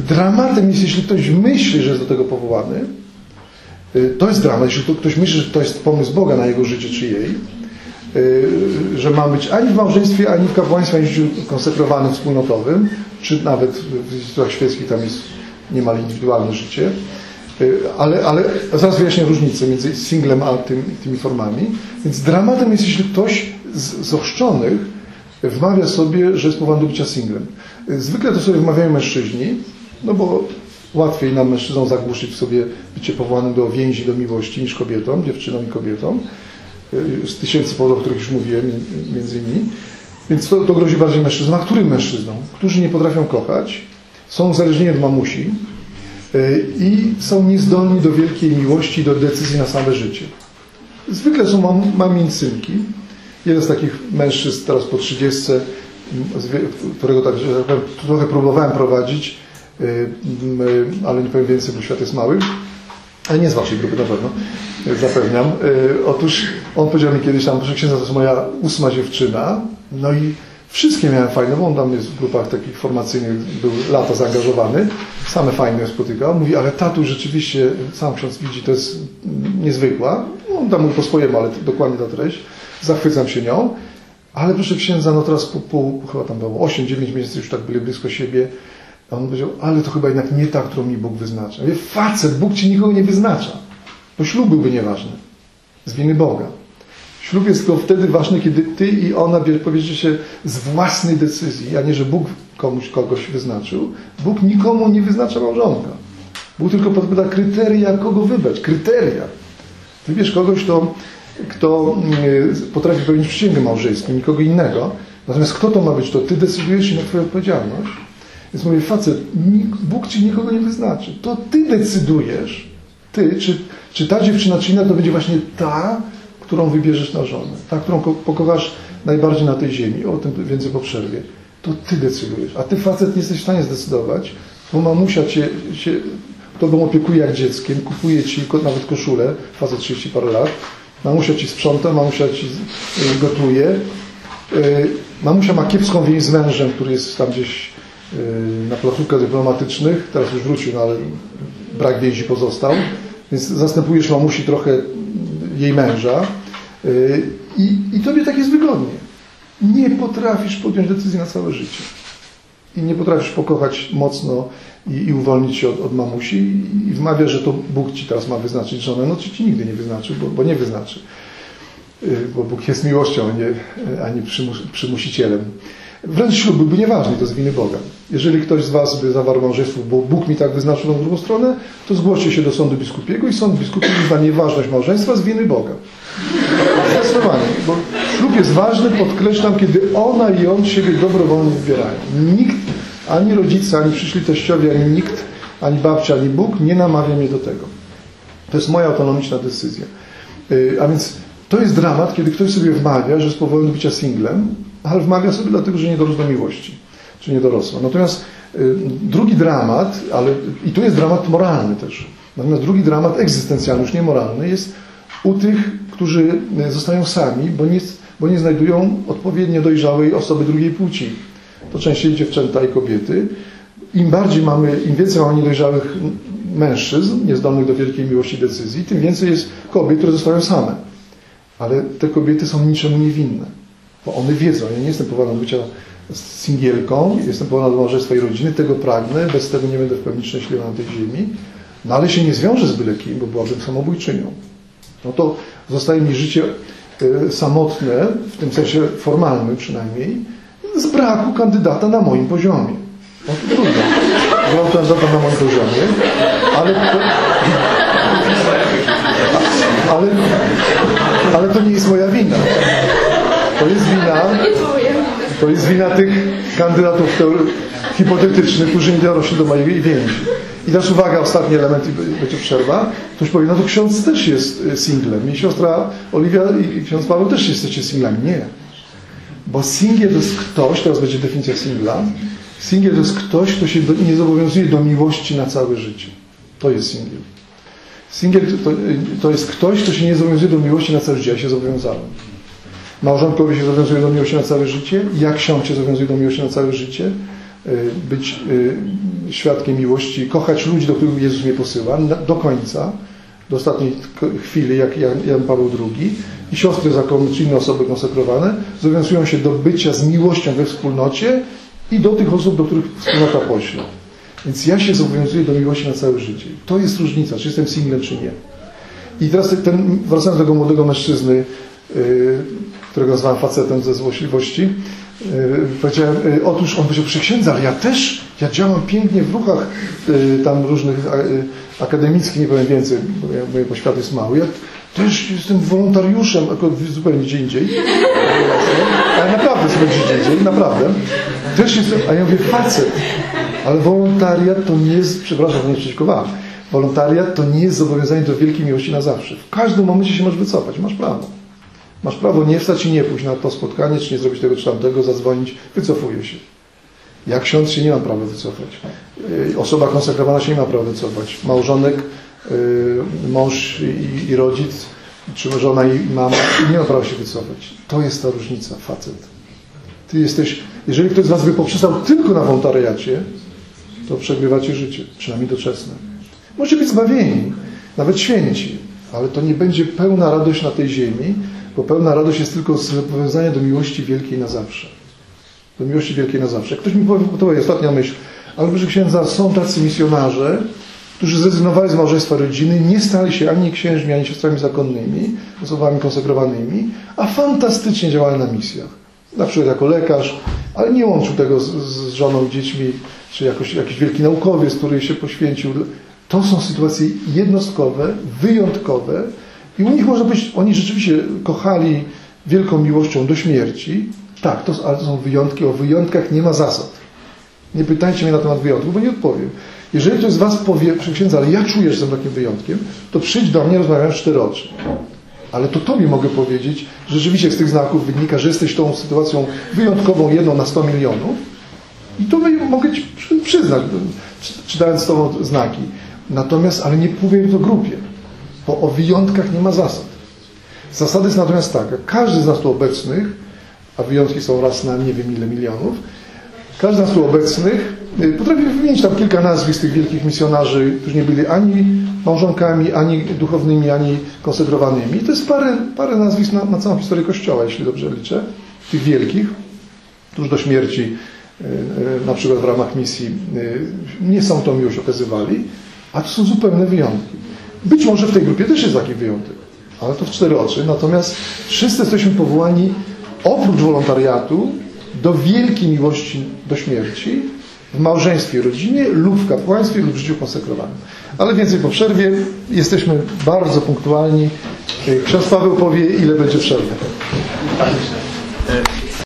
dramatem jest, jeśli ktoś myśli, że jest do tego powołany, Y, To jest dramat, jeśli to ktoś myśli, że to jest pomysł Boga na jego życie czy jej, y, że ma być ani w małżeństwie, ani w kapłaństwie, ani w życiu konsekrowanym, wspólnotowym, czy nawet w instytutach świeckich tam jest niemal indywidualne życie. Y, Ale, ale zaraz wyjaśnię różnicę między singlem a tym, tymi formami. Więc dramatem jest, jeśli ktoś z, z ochrzczonych wmawia sobie, że jest powołany do bycia singlem. Y, Zwykle to sobie wmawiają mężczyźni, no bo łatwiej nam mężczyznom zagłuszyć w sobie bycie powołanym do więzi, do miłości niż kobietom, dziewczynom i kobietom. Y, Z tysięcy powodów, o których już mówiłem, mi- między innymi. Więc to, to grozi bardziej mężczyznom. A którym mężczyznom? Którzy nie potrafią kochać, są uzależnieni od mamusi i są niezdolni do wielkiej miłości, do decyzji na same życie. Zwykle są mam, mamincynki. Jeden z takich mężczyzn teraz po 30, m, z- którego tak, tak trochę próbowałem prowadzić, y, y, ale nie powiem więcej, bo świat jest mały. Ale nie z waszej grupy na pewno, zapewniam. Otóż on powiedział mi kiedyś tam, proszę księdza, to jest moja ósma dziewczyna, no i Wszystkie miałem fajne, bo on tam jest w grupach takich formacyjnych, był lata zaangażowany, same fajne spotykał. Mówi, ale tatu rzeczywiście, sam ksiądz widzi, to jest niezwykła. On tam mówi po swojemu, ale dokładnie ta treść. Zachwycam się nią. Ale proszę księdza, no teraz po, po chyba tam było 8-9 miesięcy już tak byli blisko siebie. A on powiedział, ale to chyba jednak nie ta, którą mi Bóg wyznacza. Ja mówię, facet, Bóg ci nikogo nie wyznacza. Bo ślub byłby nieważny. Z winy Boga. Ślub jest tylko wtedy ważny, kiedy ty i ona powiedziecie się z własnej decyzji, a nie, że Bóg komuś kogoś wyznaczył. Bóg nikomu nie wyznacza małżonka. Bóg tylko podpowiada kryteria, kogo wybrać. Kryteria. Wybierz kogoś, kto, kto mm, potrafi pełnić przysięgę małżeńską, nikogo innego. Natomiast kto to ma być, to ty decydujesz i na twoją odpowiedzialność. Więc mówię, facet, Bóg ci nikogo nie wyznaczy. To ty decydujesz, ty, czy, czy ta dziewczyna, czy inna, to będzie właśnie ta, którą wybierzesz na żonę. Ta, którą ko- pokochasz najbardziej na tej ziemi. O tym więcej po przerwie. To ty decydujesz. A ty, facet, nie jesteś w stanie zdecydować, bo mamusia cię, się tobą opiekuje jak dzieckiem, kupuje ci nawet koszulę, facet 30 parę lat, mamusia ci sprząta, mamusia ci y, gotuje, y, mamusia ma kiepską więź z mężem, który jest tam gdzieś y, na placówkach dyplomatycznych, teraz już wrócił, no ale brak więzi pozostał, więc zastępujesz mamusi trochę jej męża y, i, i tobie tak jest wygodnie. Nie potrafisz podjąć decyzji na całe życie i nie potrafisz pokochać mocno i, i uwolnić się od, od mamusi i, i wmawia, że to Bóg ci teraz ma wyznaczyć żonę, no ci ci nigdy nie wyznaczy, bo, bo nie wyznaczy. Y, Bo Bóg jest miłością, a nie, a nie przymus, przymusicielem. Wręcz ślub byłby nieważny, to z winy Boga. Jeżeli ktoś z Was by zawarł małżeństwo, bo Bóg mi tak wyznaczył na drugą stronę, to zgłoście się do sądu biskupiego i sąd biskupi uzna nieważność małżeństwa z winy Boga. Zdecydowanie, bo ślub jest ważny, podkreślam, kiedy ona i on siebie dobrowolnie wybierają. Nikt, ani rodzice, ani przyszli teściowie, ani nikt, ani babcia, ani Bóg nie namawia mnie do tego. To jest moja autonomiczna decyzja. Yy, A więc to jest dramat, kiedy ktoś sobie wmawia, że jest powołany do bycia singlem, ale wmawia sobie dlatego, że nie dorósł do miłości, czy nie dorosła. Natomiast yy, drugi dramat, ale i tu jest dramat moralny też. Natomiast drugi dramat egzystencjalny, już nie moralny, jest u tych, którzy y, zostają sami, bo nie, bo nie znajdują odpowiednio dojrzałej osoby drugiej płci. To częściej dziewczęta i kobiety. Im bardziej mamy, im więcej mamy niedojrzałych mężczyzn, niezdolnych do wielkiej miłości decyzji, tym więcej jest kobiet, które zostają same. Ale te kobiety są niczemu niewinne, bo one wiedzą, ja nie jestem powołana do bycia singielką, jestem do małżeństwa i rodziny, tego pragnę, bez tego nie będę w pełni szczęśliwa na tej ziemi, no ale się nie zwiążę z byle kim, bo byłabym samobójczynią. No to zostaje mi życie y, samotne, w tym sensie formalnym przynajmniej, z braku kandydata na moim poziomie. No to trudno. Brał kandydata na moim poziomie, ale to, ale, ale to nie jest moja wina. To jest wina, to jest wina tych kandydatów hipotetycznych, którzy nie dorośli do mojej więzi. I teraz uwaga, ostatni element i będzie przerwa. Ktoś powie, no to ksiądz też jest y, singlem. I siostra Oliwia i ksiądz Paweł też jesteście singlami. Nie. Bo singiel to jest ktoś, teraz będzie definicja singla, singiel to jest ktoś, kto się do, nie zobowiązuje do miłości na całe życie. To jest singiel. Singiel to, to jest ktoś, kto się nie zobowiązuje do miłości na całe życie. Ja się zobowiązałem. Małżonkowie się zobowiązują do miłości na całe życie. Ja ksiądz się zobowiązuje do miłości na całe życie. Y, Być y, świadkiem miłości, kochać ludzi, do których Jezus mnie posyła, do końca, do ostatniej chwili, jak Jan, Paweł II. I siostry zakonne, czy inne osoby konsekrowane, zobowiązują się do bycia z miłością we wspólnocie i do tych osób, do których wspólnota pośle. Więc ja się zobowiązuję do miłości na całe życie. To jest różnica, czy jestem singlem, czy nie. I teraz ten, wracając do tego młodego mężczyzny, yy, którego nazwałem facetem ze złośliwości, yy, powiedziałem, yy, otóż on powiedział, przy księdza, ale ja też, ja działam pięknie w ruchach yy, tam różnych akademickich, nie powiem więcej, bo ja, moje poświat jest mały. Ja też jestem wolontariuszem, zupełnie gdzie indziej. Ale naprawdę sobie gdzie indziej, naprawdę. Też jestem, a ja mówię, facet, ale wolontariat to nie jest, przepraszam, to nie przeciwko wam, wolontariat to nie jest zobowiązanie do wielkiej miłości na zawsze. W każdym momencie się możesz wycofać, masz prawo. Masz prawo nie wstać i nie pójść na to spotkanie, czy nie zrobić tego czy tamtego, zadzwonić, wycofuję się. Jak ksiądz się nie ma prawa wycofać. Yy, Osoba konsekrowana się nie ma prawa wycofać. Małżonek, yy, mąż i, i rodzic, czy żona i mama nie ma prawa się wycofać. To jest ta różnica, facet. Ty jesteś, jeżeli ktoś z Was by poprzestał tylko na wolontariacie, to przegrywacie życie, przynajmniej doczesne. Możecie być zbawieni, nawet święci, ale to nie będzie pełna radość na tej ziemi, bo pełna radość jest tylko z powiązania do miłości wielkiej na zawsze. Do miłości wielkiej na zawsze. Ktoś mi powie, to jest ostatnia myśl, ale proszę księdza, są tacy misjonarze, którzy zrezygnowali z małżeństwa rodziny, nie stali się ani księżmi, ani siostrami zakonnymi, osobami konsekrowanymi, a fantastycznie działali na misjach. Na przykład jako lekarz, ale nie łączył tego z, z żoną, dziećmi, czy jakoś, jakiś wielki naukowiec, który się poświęcił. To są sytuacje jednostkowe, wyjątkowe i u nich można powiedzieć, oni rzeczywiście kochali wielką miłością do śmierci. Tak, to, ale to są wyjątki, o wyjątkach nie ma zasad. Nie pytajcie mnie na temat wyjątków, bo nie odpowiem. Jeżeli ktoś z Was powie, księdza, ale ja czuję, że jestem takim wyjątkiem, to przyjdź do mnie, rozmawiamy cztery oczy. Ale to Tobie mogę powiedzieć, że rzeczywiście z tych znaków wynika, że jesteś tą sytuacją wyjątkową, jedną na 100 milionów i to mogę Ci przy- przyznać, czy- czytając z Tobą znaki. Natomiast, ale nie powiem to grupie, bo o wyjątkach nie ma zasad. Zasada jest natomiast taka, każdy z nas tu obecnych, a wyjątki są raz na nie wiem ile milionów, każdy z nas tu obecnych y, potrafi wymienić tam kilka nazwisk tych wielkich misjonarzy, którzy nie byli ani małżonkami, ani duchownymi, ani konsekrowanymi. I to jest parę, parę nazwisk na, na całą historię Kościoła, jeśli dobrze liczę, tych wielkich, którzy do śmierci, y, y, na przykład w ramach misji, nie są tą miłość okazywali, a to są zupełne wyjątki. Być może w tej grupie też jest taki wyjątek, ale to w cztery oczy. Natomiast wszyscy jesteśmy powołani oprócz wolontariatu do wielkiej miłości do śmierci w małżeństwie, rodzinie lub w kapłaństwie lub w życiu konsekrowanym. Ale więcej po przerwie. Jesteśmy bardzo punktualni. Ksiądz Paweł powie, ile będzie przerwy.